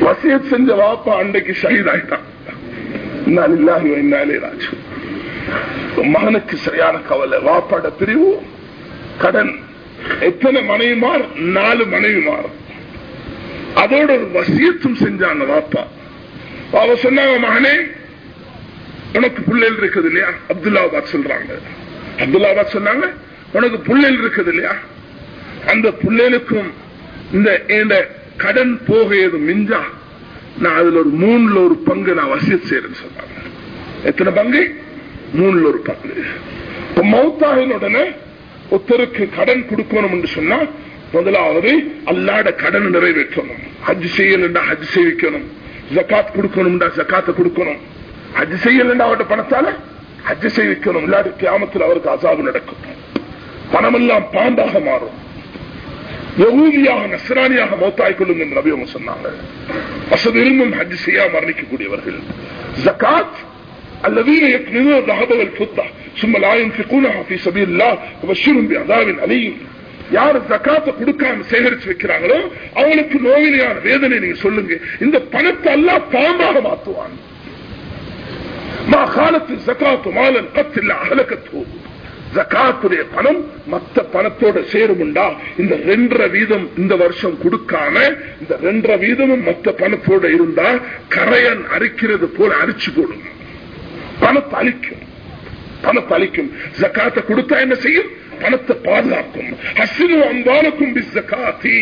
வசியத் செஞ்ச வாப்பா அன்றைக்கு ஷஹீத் ஆயிட்டான் மகனுக்கு சரியான கவலை. வாப்பாட பிரிவு கடன். எத்தனை மனைவிமார் நாலு மனைவிமார் அதோட ஒரு வசியத்தும் செஞ்சாங்க வாப்பா. அவ சொன்னாங்க மகனே உனக்கு புள்ளைகள் இருக்குது இல்லையா? அப்துல்லாபாத் சொல்றாங்க. அப்துல்லாபாத் சொன்னாங்க உனக்கு புள்ளைகள் இருக்குது இல்லையா? அந்த புள்ளைகளுக்கும் இந்த கடன் கடன் போகையது மிஞ்சா நான் அதுல ஒரு மூணுல ஒரு பங்கு நான் வசிய செய்யறேன்னு சொன்னாங்க. எத்தனை பங்கு? மூணுல ஒரு பங்கு. இப்ப மௌத்தாகின உடனே ஒருத்தருக்கு கடன் கொடுக்கணும் என்று சொன்னா முதலாவது அல்லாட கடன் நிறைவேற்றணும். ஹஜ் செய்யலண்டா ஹஜ் செய்விக்கணும் ஜக்காத் கொடுக்கணும்டா ஜக்காத்த கொடுக்கணும். ஹஜ் செய்யலண்டா அவர்கிட்ட பணத்தால? ஹஜ் செய்விக்கணும் இல்லாத கிராமத்தில் அவருக்கு அசாபு நடக்கும். பணமெல்லாம் பாண்டாக மாறும். யகூதியாக நசராணியாக மௌத்தாய் கொள்ளுங்க என்று நபி அவங்க சொன்னாங்க வசதி இருந்தும் ஹஜ் செய்யா மரணிக்கக்கூடியவர்கள் ஜக்காத் الذين يكنزون الذهب والفضة ثم لا ينفقونها في سبيل الله وبشرهم بعذاب أليم யார் ஜக்காத்த கொடுக்காம சேகரிச்சு வைக்கிறாங்களோ அவங்களுக்கு நோவினையான வேதனை நீங்க சொல்லுங்க இந்த பணத்தை எல்லாம் பாம்பாக மாத்துவான் மா காலத்து ஜக்காத்து மாலன் கத்தில்ல அகலக்கத்து ஜக்காத்துடைய பணம் மத்த பணத்தோட சேருமுண்டா இந்த ரெண்டரை வீதம் இந்த வருஷம் கொடுக்காம இந்த ரெண்டரை வீதமும் மத்த பணத்தோட இருந்தா கரையன் அரிக்கிறது போல அரிச்சு போடும். பணத்தை அழிக்கும் பணத்தை அழிக்கும் ஜக்காத்தை கொடுத்தா என்ன செய்யும்? பணத்தை பாதுகாக்கும். ஹசினு அம்பாலுக்கும் ஜக்காத்தி.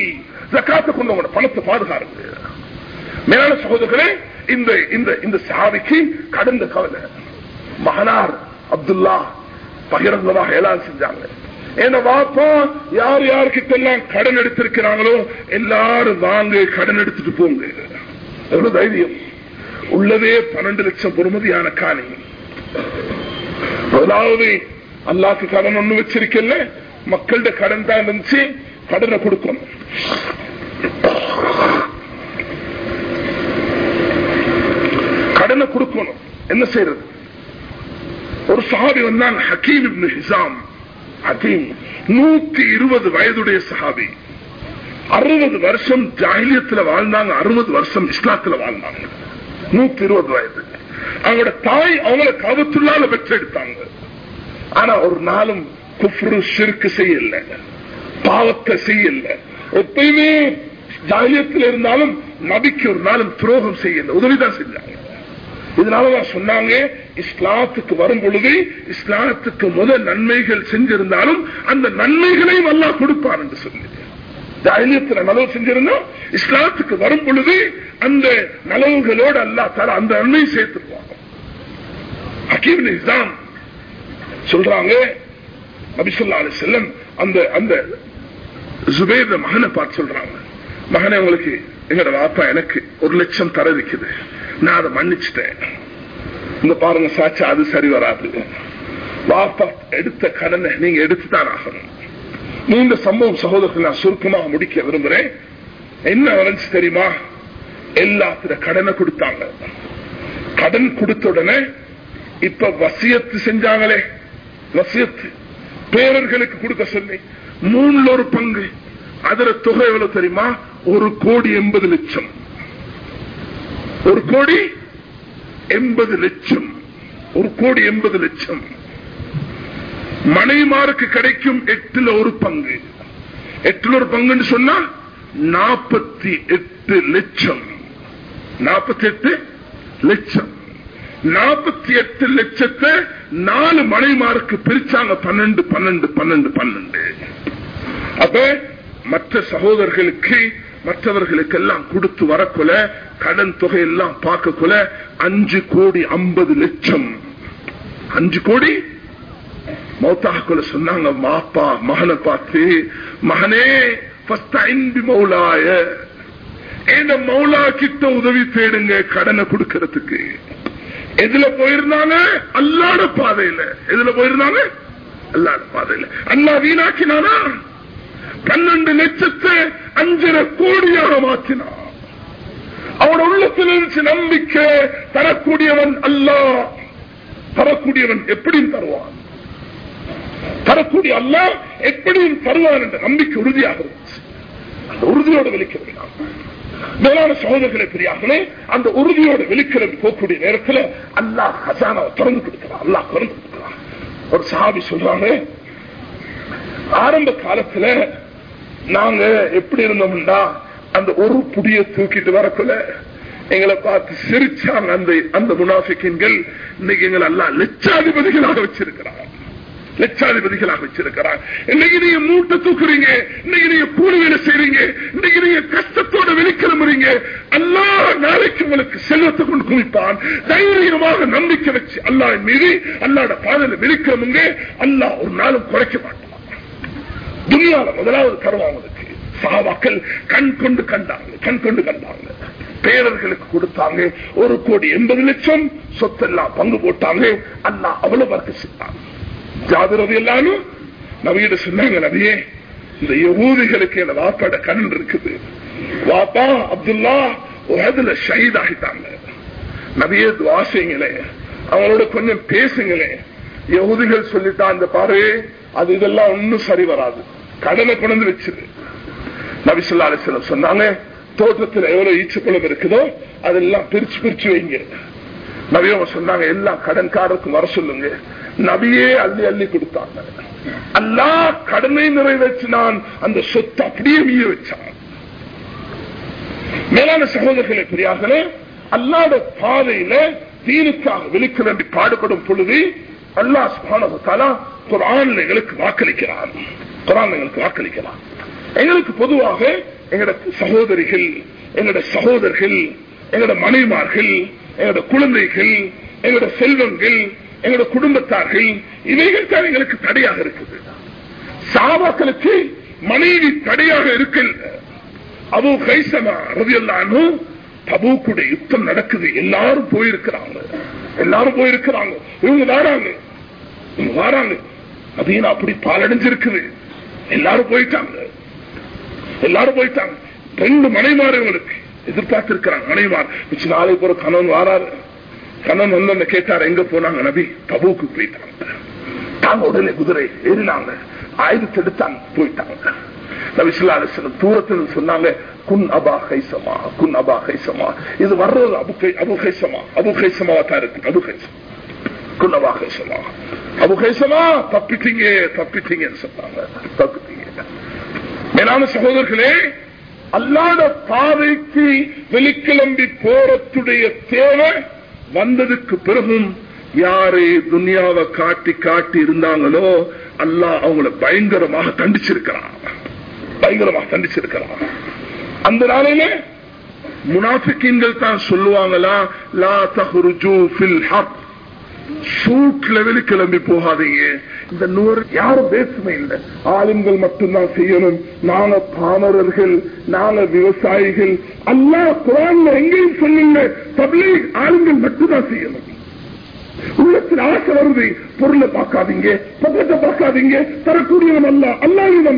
ஜக்காத்தை கொண்டு உங்களோட பணத்தை பாதுகாருங்க மேலான சகோதரர்களே இந்த இந்த இந்த சாவிக்கு கடந்த கவலை மகனார் அப்துல்லா பகிரங்கமாக ஏதாவது செஞ்சாங்க. என்ன வாப்பா யார் யாருக்கிட்ட எல்லாம் கடன் எடுத்திருக்கிறாங்களோ எல்லாரும் வாங்க கடன் எடுத்துட்டு போங்க. எவ்வளவு தைரியம். உள்ளதே பன்னெண்டு லட்சம் பொறுமதியான காணி. முதலாவது அல்லாக்கு கடன் ஒண்ணு வச்சிருக்கல மக்கள்கிட்ட கடன் தான் இருந்துச்சு கடனை கொடுக்கணும். கடனை கொடுக்கணும். என்ன செய்யறது? ஒரு சஹாபி வந்தான் ஹக்கீம் இப்னு ஹிசாம். ஹக்கீம் நூத்தி இருபது வயதுடைய சஹாபி. அறுபது வருஷம் ஜாகிலியத்துல வாழ்ந்தாங்க அறுபது வருஷம் இஸ்லாத்துல வாழ்ந்தாங்க. நூத்தி இருபது வயது. அவங்களோட தாய் அவங்கள கவத்துள்ளால பெற்றெடுத்தாங்க. ஆனா ஒரு நாளும் குஃப்ரு சிறுக்கு செய்யல. பாவத்தை செய்யல. எப்பயுமே ஜாகிலியத்தில் இருந்தாலும் நபிக்கு ஒரு நாளும் துரோகம் செய்யல. உதவிதான் செஞ்சாங்க. இதனாலதான் சொன்னாங்க இஸ்லாத்துக்கு வரும் பொழுது இஸ்லாத்துக்கு முதல் நன்மைகள் செஞ்சிருந்தாலும் அந்த நன்மைகளையும் அல்லா கொடுப்பார் என்று சொல்லி தைரியத்தில் நலவு செஞ்சிருந்தோம் இஸ்லாத்துக்கு வரும் பொழுது அந்த நலவுகளோடு அல்லா தர அந்த நன்மை சேர்த்துருவாங்க ஹக்கீம் நிசாம் சொல்றாங்க நபிசுல்லா அலி செல்லம் அந்த அந்த ஜுபேர் மகனை பார்த்து சொல்றாங்க. மகனை உங்களுக்கு எங்களோட வாப்பா எனக்கு ஒரு லட்சம் தர இருக்குது. நான் அதை மன்னிச்சிட்டேன். இந்த பாருங்க சாட்சி அது சரி வராது. வாபஸ் எடுத்த கடனை நீங்க எடுத்துதான் ஆகணும். நீண்ட சம்பவம் சகோதரர்கள் நான் சுருக்கமாக முடிக்க விரும்புறேன் என்ன வரைஞ்சு தெரியுமா? எல்லாத்திர கடனை கொடுத்தாங்க. கடன் கொடுத்த உடனே இப்ப வசியத்து செஞ்சாங்களே. வசியத்து. பேரர்களுக்கு கொடுக்க சொல்லி மூணுல ஒரு பங்கு. அதுல தொகை எவ்வளவு தெரியுமா? ஒரு கோடி எண்பது லட்சம். ஒரு கோடி எண்பது லட்சம். ஒரு கோடி எண்பது லட்சம். மனைமாருக்கு கிடைக்கும் எட்டுல ஒரு பங்கு. எட்டுல ஒரு பங்குன்னு சொன்னா நாற்பத்தி எட்டு லட்சம். நாற்பத்தி எட்டு லட்சம். நாற்பத்தி எட்டு லட்சத்தை நாலு மனைமாருக்கு பிரிச்சாங்க. பன்னெண்டு பன்னெண்டு பன்னெண்டு பன்னெண்டு. அப்ப மற்ற சகோதரர்களுக்கு மற்றவர்களுக்கு எல்லாம் கொடுத்து வரக்குல கடன் தொகை எல்லாம் பார்க்கக்குள்ள அஞ்சு கோடி ஐம்பது லட்சம். அஞ்சு கோடி? மௌத்தாக்குள்ள சொன்னாங்க மாப்பா மகனை பார்த்து மகனே மௌலாய. என்ன மௌலா கிட்ட உதவி தேடுங்க கடனை கொடுக்கறதுக்கு? எதுல போயிருந்தாங்க? அல்லாட பாதையில. எதுல போயிருந்தாங்க? அல்லாட பாதையில. அல்லா வீணாக்கினானா? பன்னெண்டு லட்சத்தை அஞ்சரை கோடியாக மாற்றினார் அவன் உள்ளத்தில் இருந்துச்சு நம்பிக்கை தரக்கூடியவன் அல்ல தரக்கூடியவன் எப்படியும் தருவான். தரக்கூடிய அல்ல எப்படியும் தருவான் என்ற நம்பிக்கை உறுதியாக இருந்துச்சு. அந்த உறுதியோடு வெளிக்கிறான் மேலான சகோதரர்களை பெரியார்களே அந்த உறுதியோடு விழிக்கிறது போகக்கூடிய நேரத்தில் அல்லாஹ் ஹசானாவை திறந்து கொடுக்கிறான். அல்லாஹ் திறந்து கொடுக்கிறான். ஒரு சாபி சொல்றாங்க ஆரம்ப காலத்துல நாங்க எப்படி இருந்தோம்னா அந்த ஒரு புடிய தூக்கிட்டு வரக்குள்ள எங்களை பார்த்து சிரிச்சாங்க அந்த அந்த முனாஃபிக்கின்கள். இன்னைக்கு எங்களை எல்லாம் லட்சாதிபதிகளாக வச்சிருக்கிறாங்க லட்சாதிபதிகளாக வச்சிருக்கிறார். இன்னைக்கு நீங்க மூட்டை தூக்குறீங்க இன்னைக்கு நீங்க கூலி வேலை செய்றீங்க இன்னைக்கு நீங்க கஷ்டத்தோட வெளிக்கிளம்புறீங்க. எல்லா நாளைக்கு உங்களுக்கு செல்வத்தை கொண்டு குவிப்பான். தைரியமாக நம்பிக்கை வச்சு அல்லாஹ் மீது அல்லாட பாதையில வெளிக்கிளம்புங்க. அல்லாஹ் ஒரு நாளும் குறைக்க மாட்டான். துனியால முதலாவது தருவாங்களுக்கு சாவாக்கள் கண் கொண்டு கண்டாங்க கண் கொண்டு கண்டாங்க பேரர்களுக்கு கொடுத்தாங்க ஒரு கோடி எண்பது லட்சம் சொத்தெல்லாம் பங்கு போட்டாங்க. அண்ணா அவ்வளவு வர்க்க செய்தாங்க ஜாதிரது எல்லாரும் நவீன சொன்னாங்க நவியே இந்த யகூதிகளுக்கு என வாப்பாட கண் இருக்குது. வாப்பா அப்துல்லா உலகத்துல ஷஹீத் ஆகிட்டாங்க. நவியே துவாசைங்களே அவங்களோட கொஞ்சம் பேசுங்களேன் யகுதிகள் சொல்லிட்டா அந்த பாரு அது இதெல்லாம் ஒன்னும் சரி வராது. கடனை கொண்டு வச்சுது நபிசுல்லா அலிஸ்லம் சொன்னாங்க தோட்டத்தில் எவ்வளவு ஈச்சக்குளம் இருக்குதோ அதெல்லாம் பிரிச்சு பிரிச்சு வைங்க. நபியவங்க சொன்னாங்க எல்லா கடன்காரருக்கும் வர சொல்லுங்க. நபியே அள்ளி அள்ளி கொடுத்தாங்க. அல்லா கடனை நிறைவேற்றினான். அந்த சொத்து அப்படியே மீய வச்சான். மேலான சகோதரர்களை பெரியார்களே அல்லாத பாதையில தீனுக்காக வெளிக்கிளம்பி பாடுபடும் பொழுது அல்லா சுபானு குரான் எங்களுக்கு வாக்களிக்கிறான். குரான் எங்களுக்கு வாக்களிக்கிறான். எங்களுக்கு பொதுவாக எங்களோட சகோதரிகள் எங்களோட சகோதரர்கள் எங்களோட மனைமார்கள் எங்களோட குழந்தைகள் எங்களோட செல்வங்கள் எங்களோட குடும்பத்தார்கள் இவைகள் தான் எங்களுக்கு தடையாக இருக்குது. சாபாக்களுக்கு மனைவி தடையாக இருக்கல் அபு கைசமா ரவியல்லானு தபூக்குடைய யுத்தம் நடக்குது. எல்லாரும் போயிருக்கிறாங்க. எல்லாரும் போயிருக்கிறாங்க. இவங்க வாராங்க. இவங்க வாராங்க. அப்படின்னு அப்படி பாலடைஞ்சிருக்குது. எல்லாரும் போயிட்டாங்க. எல்லாரும் போயிட்டாங்க. ரெண்டு மனைமாறு இவங்களுக்கு எதிர்பார்த்திருக்கிறாங்க. மனைமார் மிச்ச நாளை போற கணவன் வாராரு. கணவன் வந்து கேட்டார்? எங்க போனாங்க நபி? தபுக்கு போயிட்டாங்க. தாங்க உடனே குதிரை ஏறினாங்க. ஆயுதத்தை எடுத்தாங்க. போயிட்டாங்க. நபிசுல்லா அலிஸ்லம் தூரத்தில் சொன்னாங்க குன் அபா ஹைசமா குன் அபா ஹைசமா இது வர்றது அபு கை அபு கைசமா அபு கைசமாவா தான் இருக்கு அபு ஹைசமா குன் அபா கைசமா அபு கைசமா தப்பிட்டீங்க தப்பிட்டீங்கன்னு சொன்னாங்க தப்பிட்டீங்க. மேலான சகோதரர்களே அல்லாத பாதைக்கு வெளிக்கிளம்பி போறத்துடைய தேவை வந்ததுக்கு பிறகும் யாரு துன்யாவை காட்டி காட்டி இருந்தாங்களோ அல்லாஹ் அவங்கள பயங்கரமாக கண்டிச்சிருக்கிறான் பயங்கரமாக தண்டிச்சிருக்கிறான் அந்த நாளிலே முனாஃபிக்கீன்கள் தான் சொல்லுவாங்களா லா தஹ்ருஜு ஃபில் ஹக். சூட் லெவலுக்கு கிளம்பி போகாதீங்க. இந்த நூறு யாரும் பேசுமே இல்லை. ஆளுங்கள் மட்டும்தான் செய்யணும். நாங்க பாமரர்கள் நாங்க விவசாயிகள். அல்லா குரான்ல எங்கேயும் சொல்லுங்க பப்ளிக் ஆளுங்கள் மட்டும்தான் செய்யணும். உள்ளத்தில் ஆசை வருது. பொருளை பார்க்காதீங்க பக்கத்தை பார்க்காதீங்க. தரக்கூடியவன் அல்ல அல்லாவிடம்